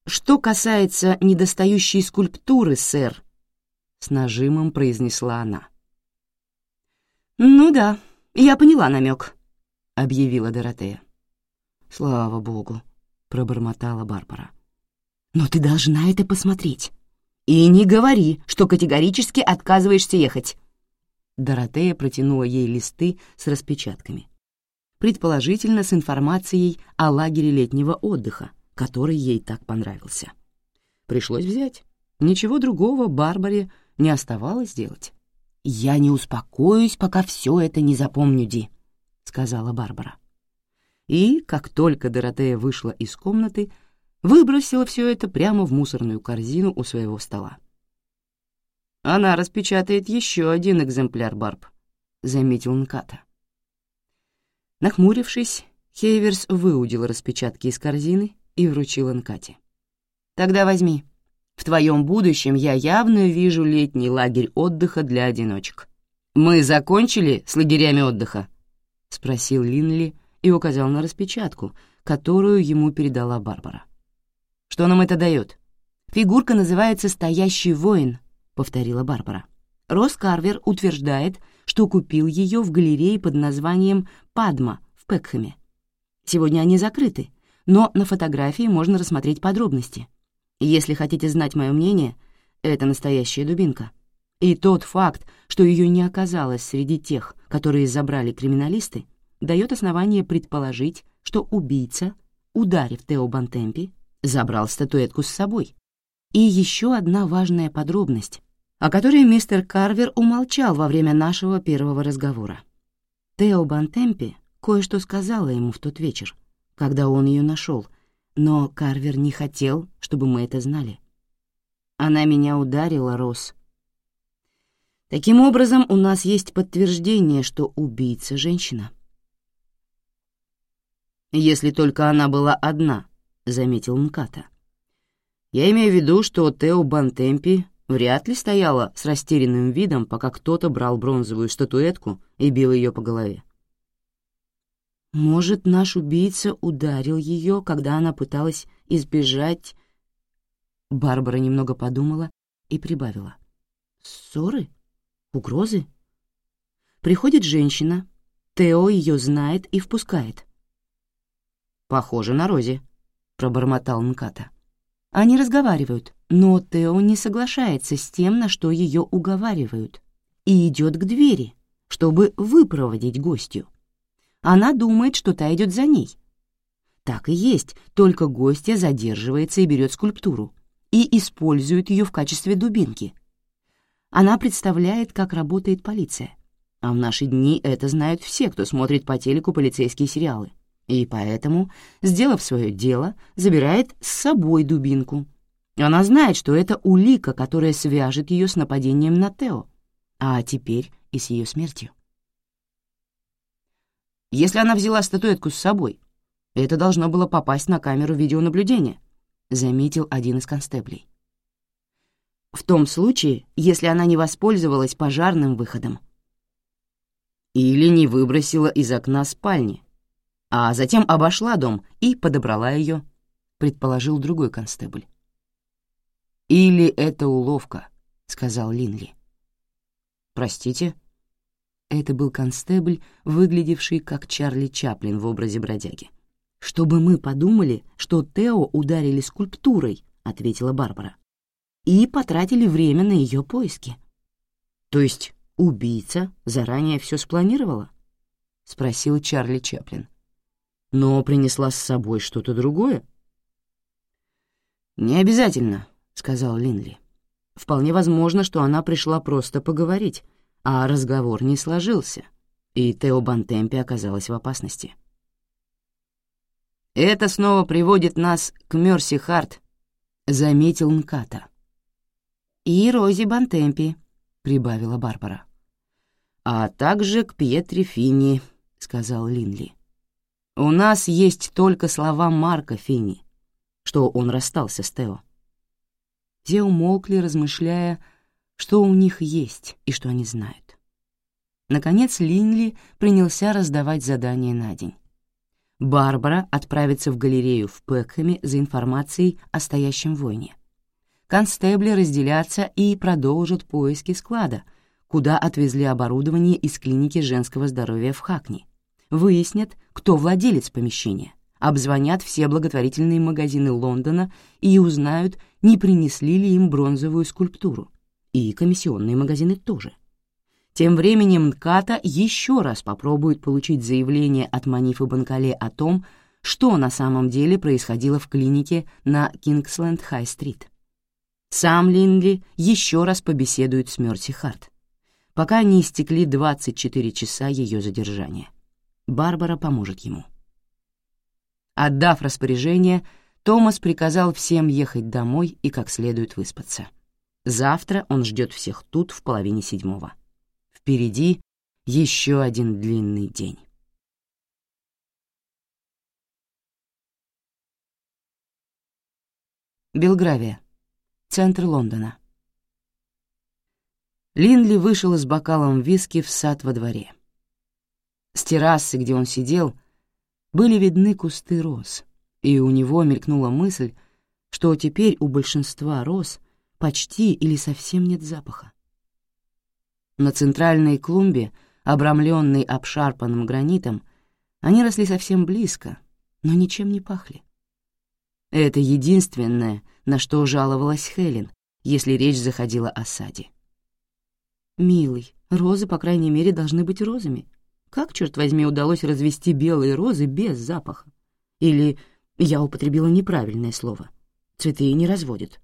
«Что касается недостающей скульптуры, сэр», — с нажимом произнесла она. «Ну да, я поняла намек», — объявила Доротея. «Слава богу», — пробормотала Барбара. «Но ты должна это посмотреть. И не говори, что категорически отказываешься ехать». Доротея протянула ей листы с распечатками. Предположительно, с информацией о лагере летнего отдыха, который ей так понравился. Пришлось взять. Ничего другого Барбаре не оставалось делать. «Я не успокоюсь, пока все это не запомню, Ди», — сказала Барбара. И, как только Доротея вышла из комнаты, выбросила все это прямо в мусорную корзину у своего стола. «Она распечатает еще один экземпляр, Барб», — заметил Нката. Нахмурившись, Хейверс выудил распечатки из корзины и вручил Нкате. «Тогда возьми. В твоем будущем я явно вижу летний лагерь отдыха для одиночек». «Мы закончили с лагерями отдыха?» — спросил Линли и указал на распечатку, которую ему передала Барбара. Что нам это дает? Фигурка называется «Стоящий воин», — повторила Барбара. Рос Карвер утверждает, что купил ее в галерее под названием «Падма» в Пекхэме. Сегодня они закрыты, но на фотографии можно рассмотреть подробности. Если хотите знать мое мнение, это настоящая дубинка. И тот факт, что ее не оказалось среди тех, которые забрали криминалисты, дает основание предположить, что убийца, ударив Тео Бантемпи, забрал статуэтку с собой. И еще одна важная подробность, о которой мистер Карвер умолчал во время нашего первого разговора. Тео Бантемпи кое-что сказала ему в тот вечер, когда он ее нашел, но Карвер не хотел, чтобы мы это знали. Она меня ударила, Рос. Таким образом, у нас есть подтверждение, что убийца — женщина. Если только она была одна —— заметил Мката. «Я имею в виду, что Тео Бантемпи вряд ли стояла с растерянным видом, пока кто-то брал бронзовую статуэтку и бил ее по голове. Может, наш убийца ударил ее, когда она пыталась избежать... Барбара немного подумала и прибавила. Ссоры? Угрозы? Приходит женщина, Тео ее знает и впускает. Похоже на Рози, — пробормотал Нката. Они разговаривают, но Тео не соглашается с тем, на что ее уговаривают, и идет к двери, чтобы выпроводить гостью. Она думает, что та идет за ней. Так и есть, только гостья задерживается и берет скульптуру, и использует ее в качестве дубинки. Она представляет, как работает полиция. А в наши дни это знают все, кто смотрит по телеку полицейские сериалы и поэтому, сделав свое дело, забирает с собой дубинку. Она знает, что это улика, которая свяжет ее с нападением на Тео, а теперь и с ее смертью. Если она взяла статуэтку с собой, это должно было попасть на камеру видеонаблюдения, заметил один из констеблей. В том случае, если она не воспользовалась пожарным выходом. Или не выбросила из окна спальни, а затем обошла дом и подобрала ее, предположил другой констебль. «Или это уловка», — сказал Линли. «Простите?» Это был констебль, выглядевший как Чарли Чаплин в образе бродяги. «Чтобы мы подумали, что Тео ударили скульптурой», — ответила Барбара, «и потратили время на ее поиски». «То есть убийца заранее все спланировала?» — спросил Чарли Чаплин но принесла с собой что-то другое. «Не обязательно», — сказал Линли. Вполне возможно, что она пришла просто поговорить, а разговор не сложился, и Тео Бантемпе оказалась в опасности. «Это снова приводит нас к Мерси Харт», — заметил Нката. «И Рози Бантемпи», — прибавила Барбара. «А также к Пьетре Финни», — сказал Линли. «У нас есть только слова Марка Финни, что он расстался с Тео». Те умолкли, размышляя, что у них есть и что они знают. Наконец Линли принялся раздавать задания на день. Барбара отправится в галерею в Пекхэме за информацией о стоящем войне. Констебли разделятся и продолжат поиски склада, куда отвезли оборудование из клиники женского здоровья в Хакни. Выяснят, кто владелец помещения, обзвонят все благотворительные магазины Лондона и узнают, не принесли ли им бронзовую скульптуру. И комиссионные магазины тоже. Тем временем НКАТА еще раз попробует получить заявление от Манифа Банкале о том, что на самом деле происходило в клинике на Кингсленд-Хай-стрит. Сам Линли еще раз побеседует с Мерси Харт, пока не истекли 24 часа ее задержания. Барбара поможет ему. Отдав распоряжение, Томас приказал всем ехать домой и как следует выспаться. Завтра он ждет всех тут в половине седьмого. Впереди еще один длинный день. Белгравия, центр Лондона. Линли вышел с бокалом виски в сад во дворе. С террасы, где он сидел, были видны кусты роз, и у него мелькнула мысль, что теперь у большинства роз почти или совсем нет запаха. На центральной клумбе, обрамленной обшарпанным гранитом, они росли совсем близко, но ничем не пахли. Это единственное, на что жаловалась Хелен, если речь заходила о саде. «Милый, розы, по крайней мере, должны быть розами», как, черт возьми, удалось развести белые розы без запаха? Или я употребила неправильное слово. Цветы не разводят.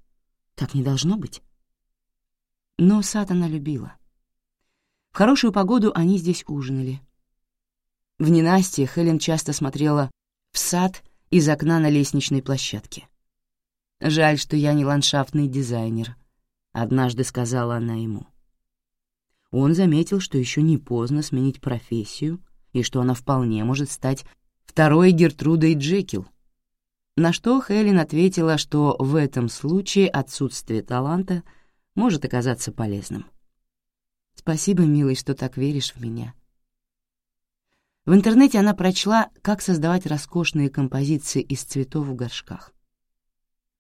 Так не должно быть. Но сад она любила. В хорошую погоду они здесь ужинали. В ненастье Хелен часто смотрела в сад из окна на лестничной площадке. «Жаль, что я не ландшафтный дизайнер», — однажды сказала она ему он заметил, что еще не поздно сменить профессию и что она вполне может стать второй Гертрудой Джекил. На что Хелен ответила, что в этом случае отсутствие таланта может оказаться полезным. «Спасибо, милый, что так веришь в меня». В интернете она прочла, как создавать роскошные композиции из цветов в горшках.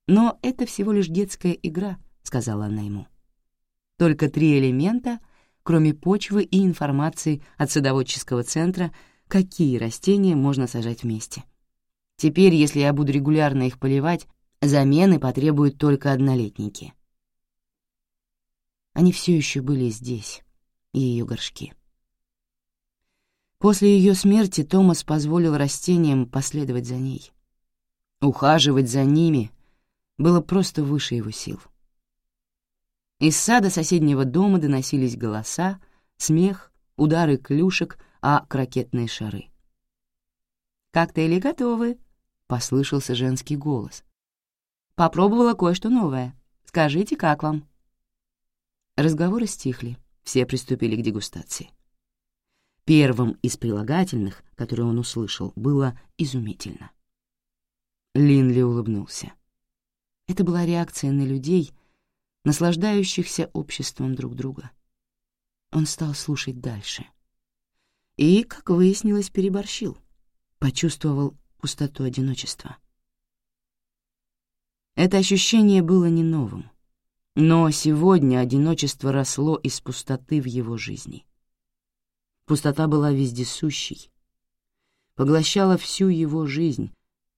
«Но это всего лишь детская игра», — сказала она ему. «Только три элемента — кроме почвы и информации от садоводческого центра, какие растения можно сажать вместе. Теперь, если я буду регулярно их поливать, замены потребуют только однолетники. Они все еще были здесь, и ее горшки. После ее смерти Томас позволил растениям последовать за ней. Ухаживать за ними было просто выше его сил. Из сада соседнего дома доносились голоса, смех, удары клюшек а крокетные шары. «Коктейли готовы», — послышался женский голос. «Попробовала кое-что новое. Скажите, как вам?» Разговоры стихли, все приступили к дегустации. Первым из прилагательных, которые он услышал, было «изумительно». Линли улыбнулся. Это была реакция на людей — наслаждающихся обществом друг друга. Он стал слушать дальше. И, как выяснилось, переборщил, почувствовал пустоту одиночества. Это ощущение было не новым, но сегодня одиночество росло из пустоты в его жизни. Пустота была вездесущей, поглощала всю его жизнь,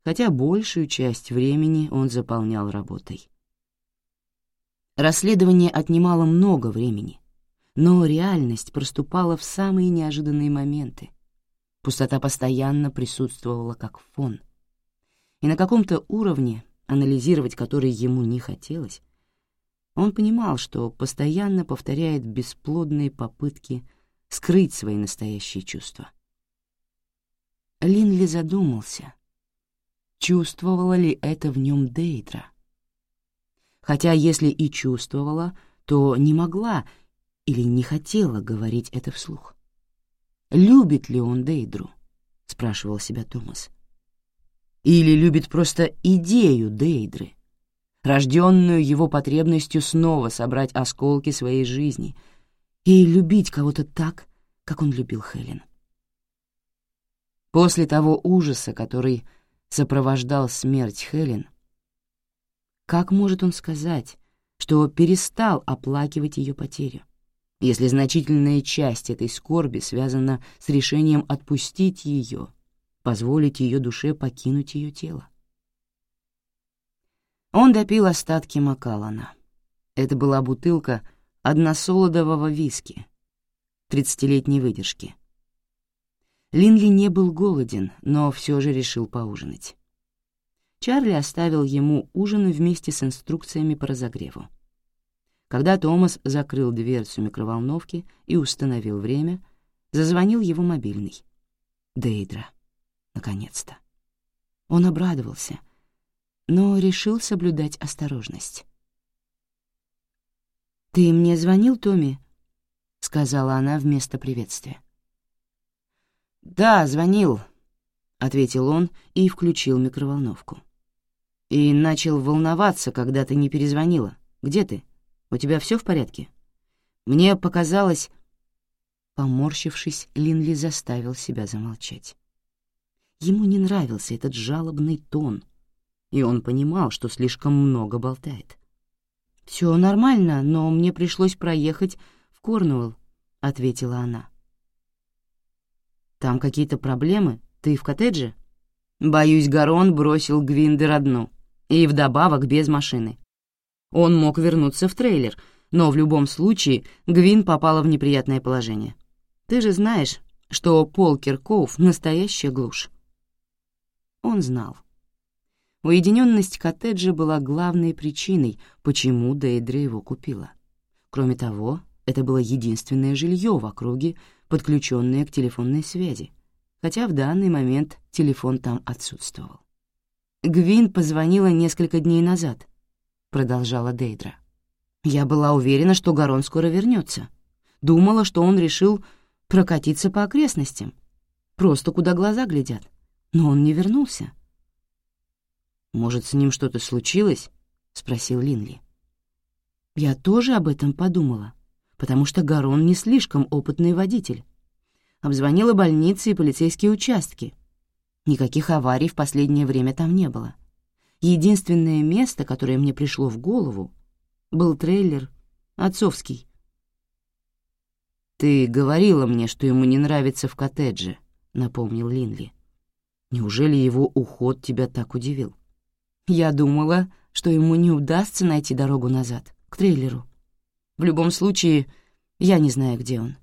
хотя большую часть времени он заполнял работой. Расследование отнимало много времени, но реальность проступала в самые неожиданные моменты. Пустота постоянно присутствовала как фон. И на каком-то уровне, анализировать который ему не хотелось, Он понимал, что постоянно повторяет бесплодные попытки скрыть свои настоящие чувства. Линли задумался, чувствовала ли это в нем Дейдра. Хотя если и чувствовала, то не могла или не хотела говорить это вслух. «Любит ли он Дейдру?» — спрашивал себя Томас. «Или любит просто идею Дейдры, рожденную его потребностью снова собрать осколки своей жизни и любить кого-то так, как он любил Хелен?» После того ужаса, который сопровождал смерть Хелен, как может он сказать, что перестал оплакивать ее потерю, если значительная часть этой скорби связана с решением отпустить ее, позволить ее душе покинуть ее тело? Он допил остатки Макалана. Это была бутылка односолодового виски, тридцатилетней выдержки. Линли не был голоден, но все же решил поужинать. Чарли оставил ему ужин вместе с инструкциями по разогреву. Когда Томас закрыл дверцу микроволновки и установил время, зазвонил его мобильный. Дейдра. Наконец-то. Он обрадовался, но решил соблюдать осторожность. «Ты мне звонил, Томми?» — сказала она вместо приветствия. «Да, звонил», — ответил он и включил микроволновку. «И начал волноваться, когда ты не перезвонила. Где ты? У тебя все в порядке?» Мне показалось... Поморщившись, Линли заставил себя замолчать. Ему не нравился этот жалобный тон, и он понимал, что слишком много болтает. «Все нормально, но мне пришлось проехать в Корнуэлл», — ответила она. Там какие-то проблемы? Ты в коттедже?» Боюсь, Гарон бросил Гвиндер одну. И вдобавок без машины. Он мог вернуться в трейлер, но в любом случае Гвин попала в неприятное положение. Ты же знаешь, что Пол Киркоуф — настоящая глушь. Он знал. Уединенность коттеджа была главной причиной, почему Дейдра его купила. Кроме того, это было единственное жилье в округе, подключенные к телефонной связи, хотя в данный момент телефон там отсутствовал. «Гвин позвонила несколько дней назад», — продолжала Дейдра. «Я была уверена, что Гарон скоро вернется. Думала, что он решил прокатиться по окрестностям, просто куда глаза глядят. Но он не вернулся». «Может, с ним что-то случилось?» — спросил Линли. «Я тоже об этом подумала», потому что Гарон не слишком опытный водитель. Обзвонила больницы и полицейские участки. Никаких аварий в последнее время там не было. Единственное место, которое мне пришло в голову, был трейлер отцовский. «Ты говорила мне, что ему не нравится в коттедже», — напомнил Линли. «Неужели его уход тебя так удивил?» «Я думала, что ему не удастся найти дорогу назад, к трейлеру. В любом случае, я не знаю, где он.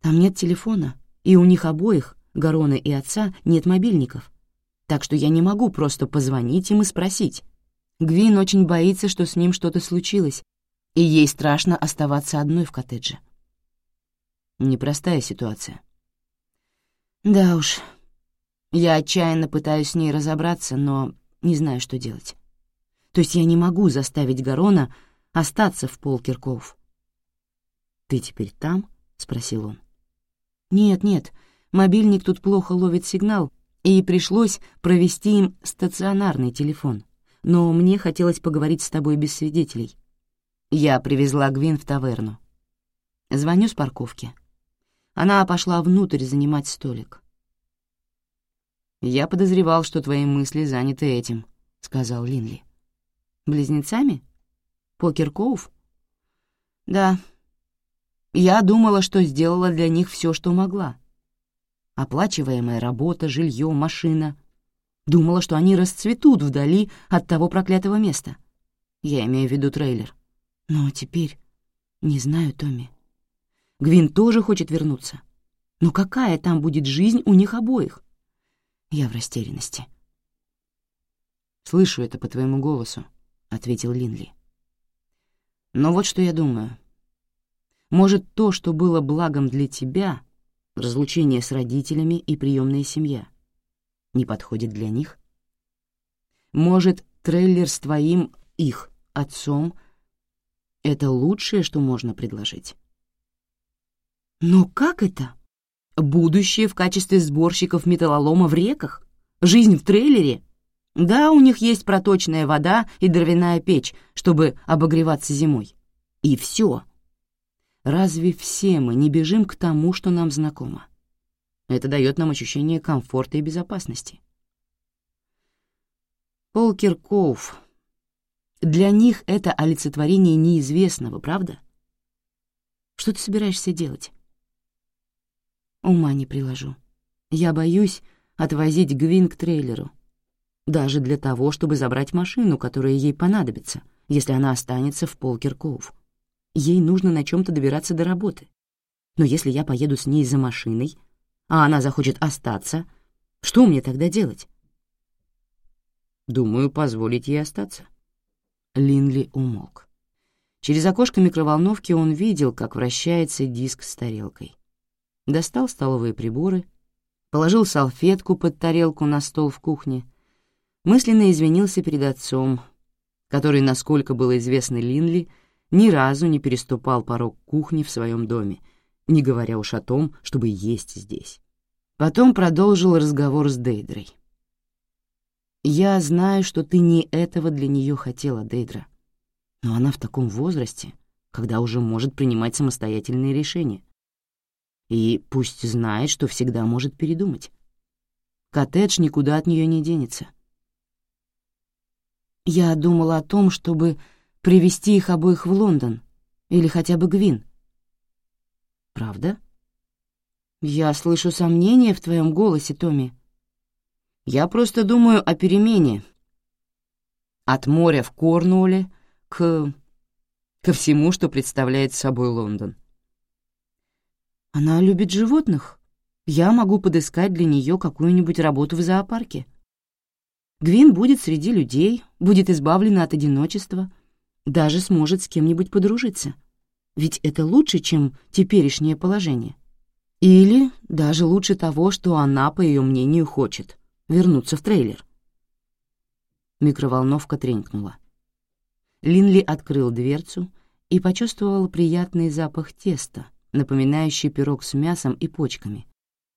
Там нет телефона, и у них обоих, Гарона и отца, нет мобильников. Так что я не могу просто позвонить им и спросить. Гвин очень боится, что с ним что-то случилось, и ей страшно оставаться одной в коттедже. Непростая ситуация. Да уж. Я отчаянно пытаюсь с ней разобраться, но не знаю, что делать. То есть я не могу заставить Гарона остаться в Полкерков. «Ты теперь там?» — спросил он. «Нет, нет, мобильник тут плохо ловит сигнал, и пришлось провести им стационарный телефон. Но мне хотелось поговорить с тобой без свидетелей. Я привезла Гвин в таверну. Звоню с парковки. Она пошла внутрь занимать столик. «Я подозревал, что твои мысли заняты этим», — сказал Линли. «Близнецами?» Покер Коуф? Да. Я думала, что сделала для них все, что могла. Оплачиваемая работа, жилье, машина. Думала, что они расцветут вдали от того проклятого места. Я имею в виду трейлер. Но теперь... Не знаю, Томми. Гвин тоже хочет вернуться. Но какая там будет жизнь у них обоих? Я в растерянности. «Слышу это по твоему голосу», — ответил Линли. Но вот что я думаю. Может, то, что было благом для тебя, разлучение с родителями и приемная семья, не подходит для них? Может, трейлер с твоим, их, отцом — это лучшее, что можно предложить? Но как это? Будущее в качестве сборщиков металлолома в реках? Жизнь в трейлере? Да, у них есть проточная вода и дровяная печь, чтобы обогреваться зимой. И все. Разве все мы не бежим к тому, что нам знакомо? Это дает нам ощущение комфорта и безопасности. Полкер Коуф. Для них это олицетворение неизвестного, правда? Что ты собираешься делать? Ума не приложу. Я боюсь отвозить Гвин к трейлеру. Даже для того, чтобы забрать машину, которая ей понадобится, если она останется в Полкер-Коув. Ей нужно на чем то добираться до работы. Но если я поеду с ней за машиной, а она захочет остаться, что мне тогда делать? Думаю, позволить ей остаться. Линли умолк. Через окошко микроволновки он видел, как вращается диск с тарелкой достал столовые приборы, положил салфетку под тарелку на стол в кухне, мысленно извинился перед отцом, который, насколько было известно Линли, ни разу не переступал порог кухни в своем доме, не говоря уж о том, чтобы есть здесь. Потом продолжил разговор с Дейдрой. «Я знаю, что ты не этого для нее хотела, Дейдра, но она в таком возрасте, когда уже может принимать самостоятельные решения. И пусть знает, что всегда может передумать. Коттедж никуда от нее не денется. Я думала о том, чтобы привести их обоих в Лондон или хотя бы Гвин. Правда? Я слышу сомнения в твоем голосе, Томми. Я просто думаю о перемене. От моря в Корнуолле к... ко всему, что представляет собой Лондон. Она любит животных. Я могу подыскать для нее какую-нибудь работу в зоопарке. Гвин будет среди людей, будет избавлена от одиночества, даже сможет с кем-нибудь подружиться. Ведь это лучше, чем теперешнее положение. Или даже лучше того, что она, по ее мнению, хочет — вернуться в трейлер. Микроволновка тренькнула. Линли открыл дверцу и почувствовал приятный запах теста — напоминающий пирог с мясом и почками,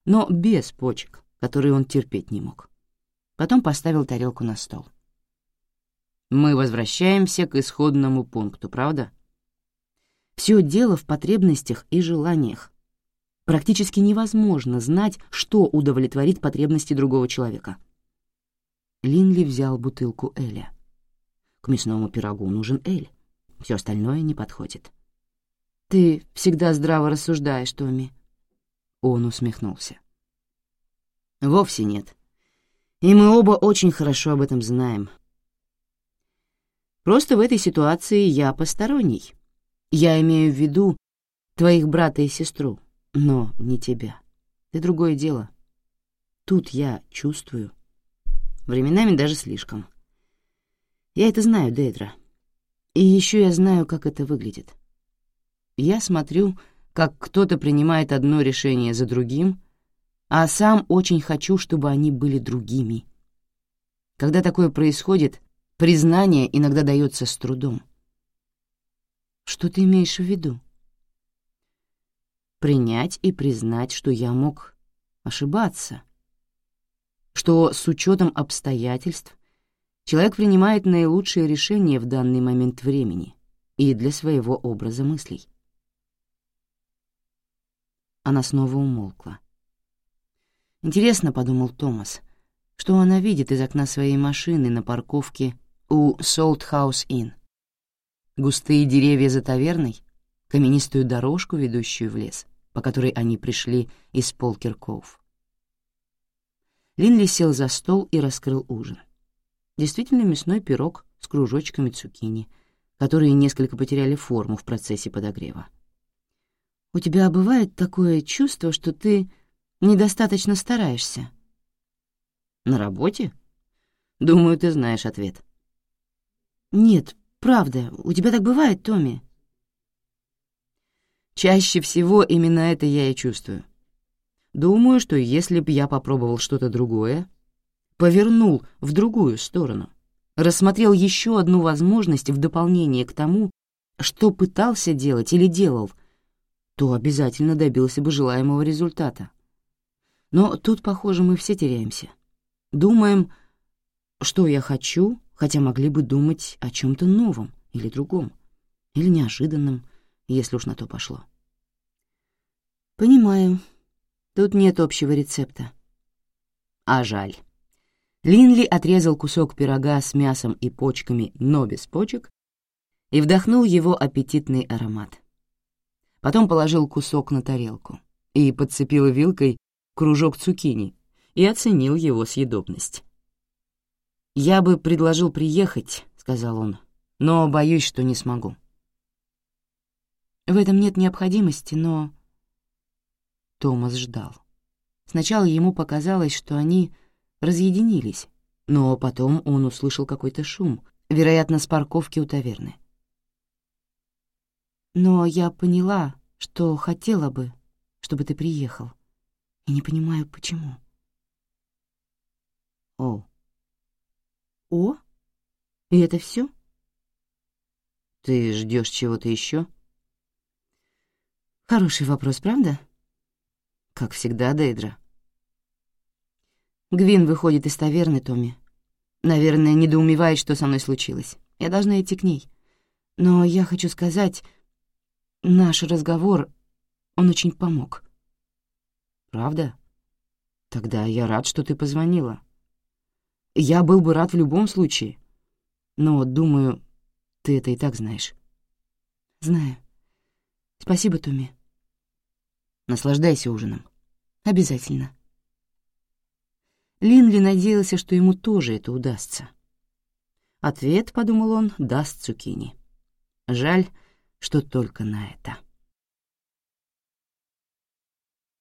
но без почек, которые он терпеть не мог. Потом поставил тарелку на стол. «Мы возвращаемся к исходному пункту, правда?» Все дело в потребностях и желаниях. Практически невозможно знать, что удовлетворит потребности другого человека. Линли взял бутылку Эля. К мясному пирогу нужен Эль. Все остальное не подходит. «Ты всегда здраво рассуждаешь, Томми». Он усмехнулся. «Вовсе нет. И мы оба очень хорошо об этом знаем. Просто в этой ситуации я посторонний. Я имею в виду твоих брата и сестру, но не тебя. Ты другое дело. Тут я чувствую. Временами даже слишком. Я это знаю, Дейдра. И еще я знаю, как это выглядит. Я смотрю, как кто-то принимает одно решение за другим, а сам очень хочу, чтобы они были другими. Когда такое происходит, признание иногда дается с трудом. Что ты имеешь в виду? Принять и признать, что я мог ошибаться, что с учетом обстоятельств человек принимает наилучшее решение в данный момент времени и для своего образа мыслей. Она снова умолкла. «Интересно», — подумал Томас, — «что она видит из окна своей машины на парковке у Солтхаус Инн. Густые деревья за таверной, каменистую дорожку, ведущую в лес, по которой они пришли из Полкерков. Линли сел за стол и раскрыл ужин. Действительно мясной пирог с кружочками цукини, которые несколько потеряли форму в процессе подогрева. У тебя бывает такое чувство, что ты недостаточно стараешься? На работе? Думаю, ты знаешь ответ. Нет, Правда, у тебя так бывает, Томми?» Чаще всего именно это я и чувствую. Думаю, что если б я попробовал что-то другое, повернул в другую сторону, рассмотрел еще одну возможность в дополнение к тому, что пытался делать или делал, то обязательно добился бы желаемого результата. Но тут, похоже, мы все теряемся. Думаем, что я хочу, хотя могли бы думать о чем-то новом или другом, или неожиданном, если уж на то пошло. Понимаю. Тут нет общего рецепта. А жаль. Линли отрезал кусок пирога с мясом и почками, но без почек, и вдохнул его аппетитный аромат. Потом положил кусок на тарелку и подцепил вилкой кружок цукини и оценил его съедобность. «Я бы предложил приехать», — сказал он, — «но боюсь, что не смогу». «В этом нет необходимости, но...» Томас ждал. Сначала ему показалось, что они разъединились, но потом он услышал какой-то шум, вероятно, с парковки у таверны. «Но я поняла, что хотела бы, чтобы ты приехал, и не понимаю, почему». «О». «О? И это все? «Ты ждешь чего-то еще? «Хороший вопрос, правда?» Как всегда, Дейдра. Гвин выходит из таверны, Томми. Наверное, недоумевает, что со мной случилось. Я должна идти к ней. Но я хочу сказать, наш разговор, он очень помог. Правда? Тогда я рад, что ты позвонила. Я был бы рад в любом случае. Но, думаю, ты это и так знаешь. Знаю. Спасибо, Томми. Наслаждайся ужином. Обязательно. Линли надеялся, что ему тоже это удастся. Ответ, — подумал он, — даст цукини. Жаль, что только на это.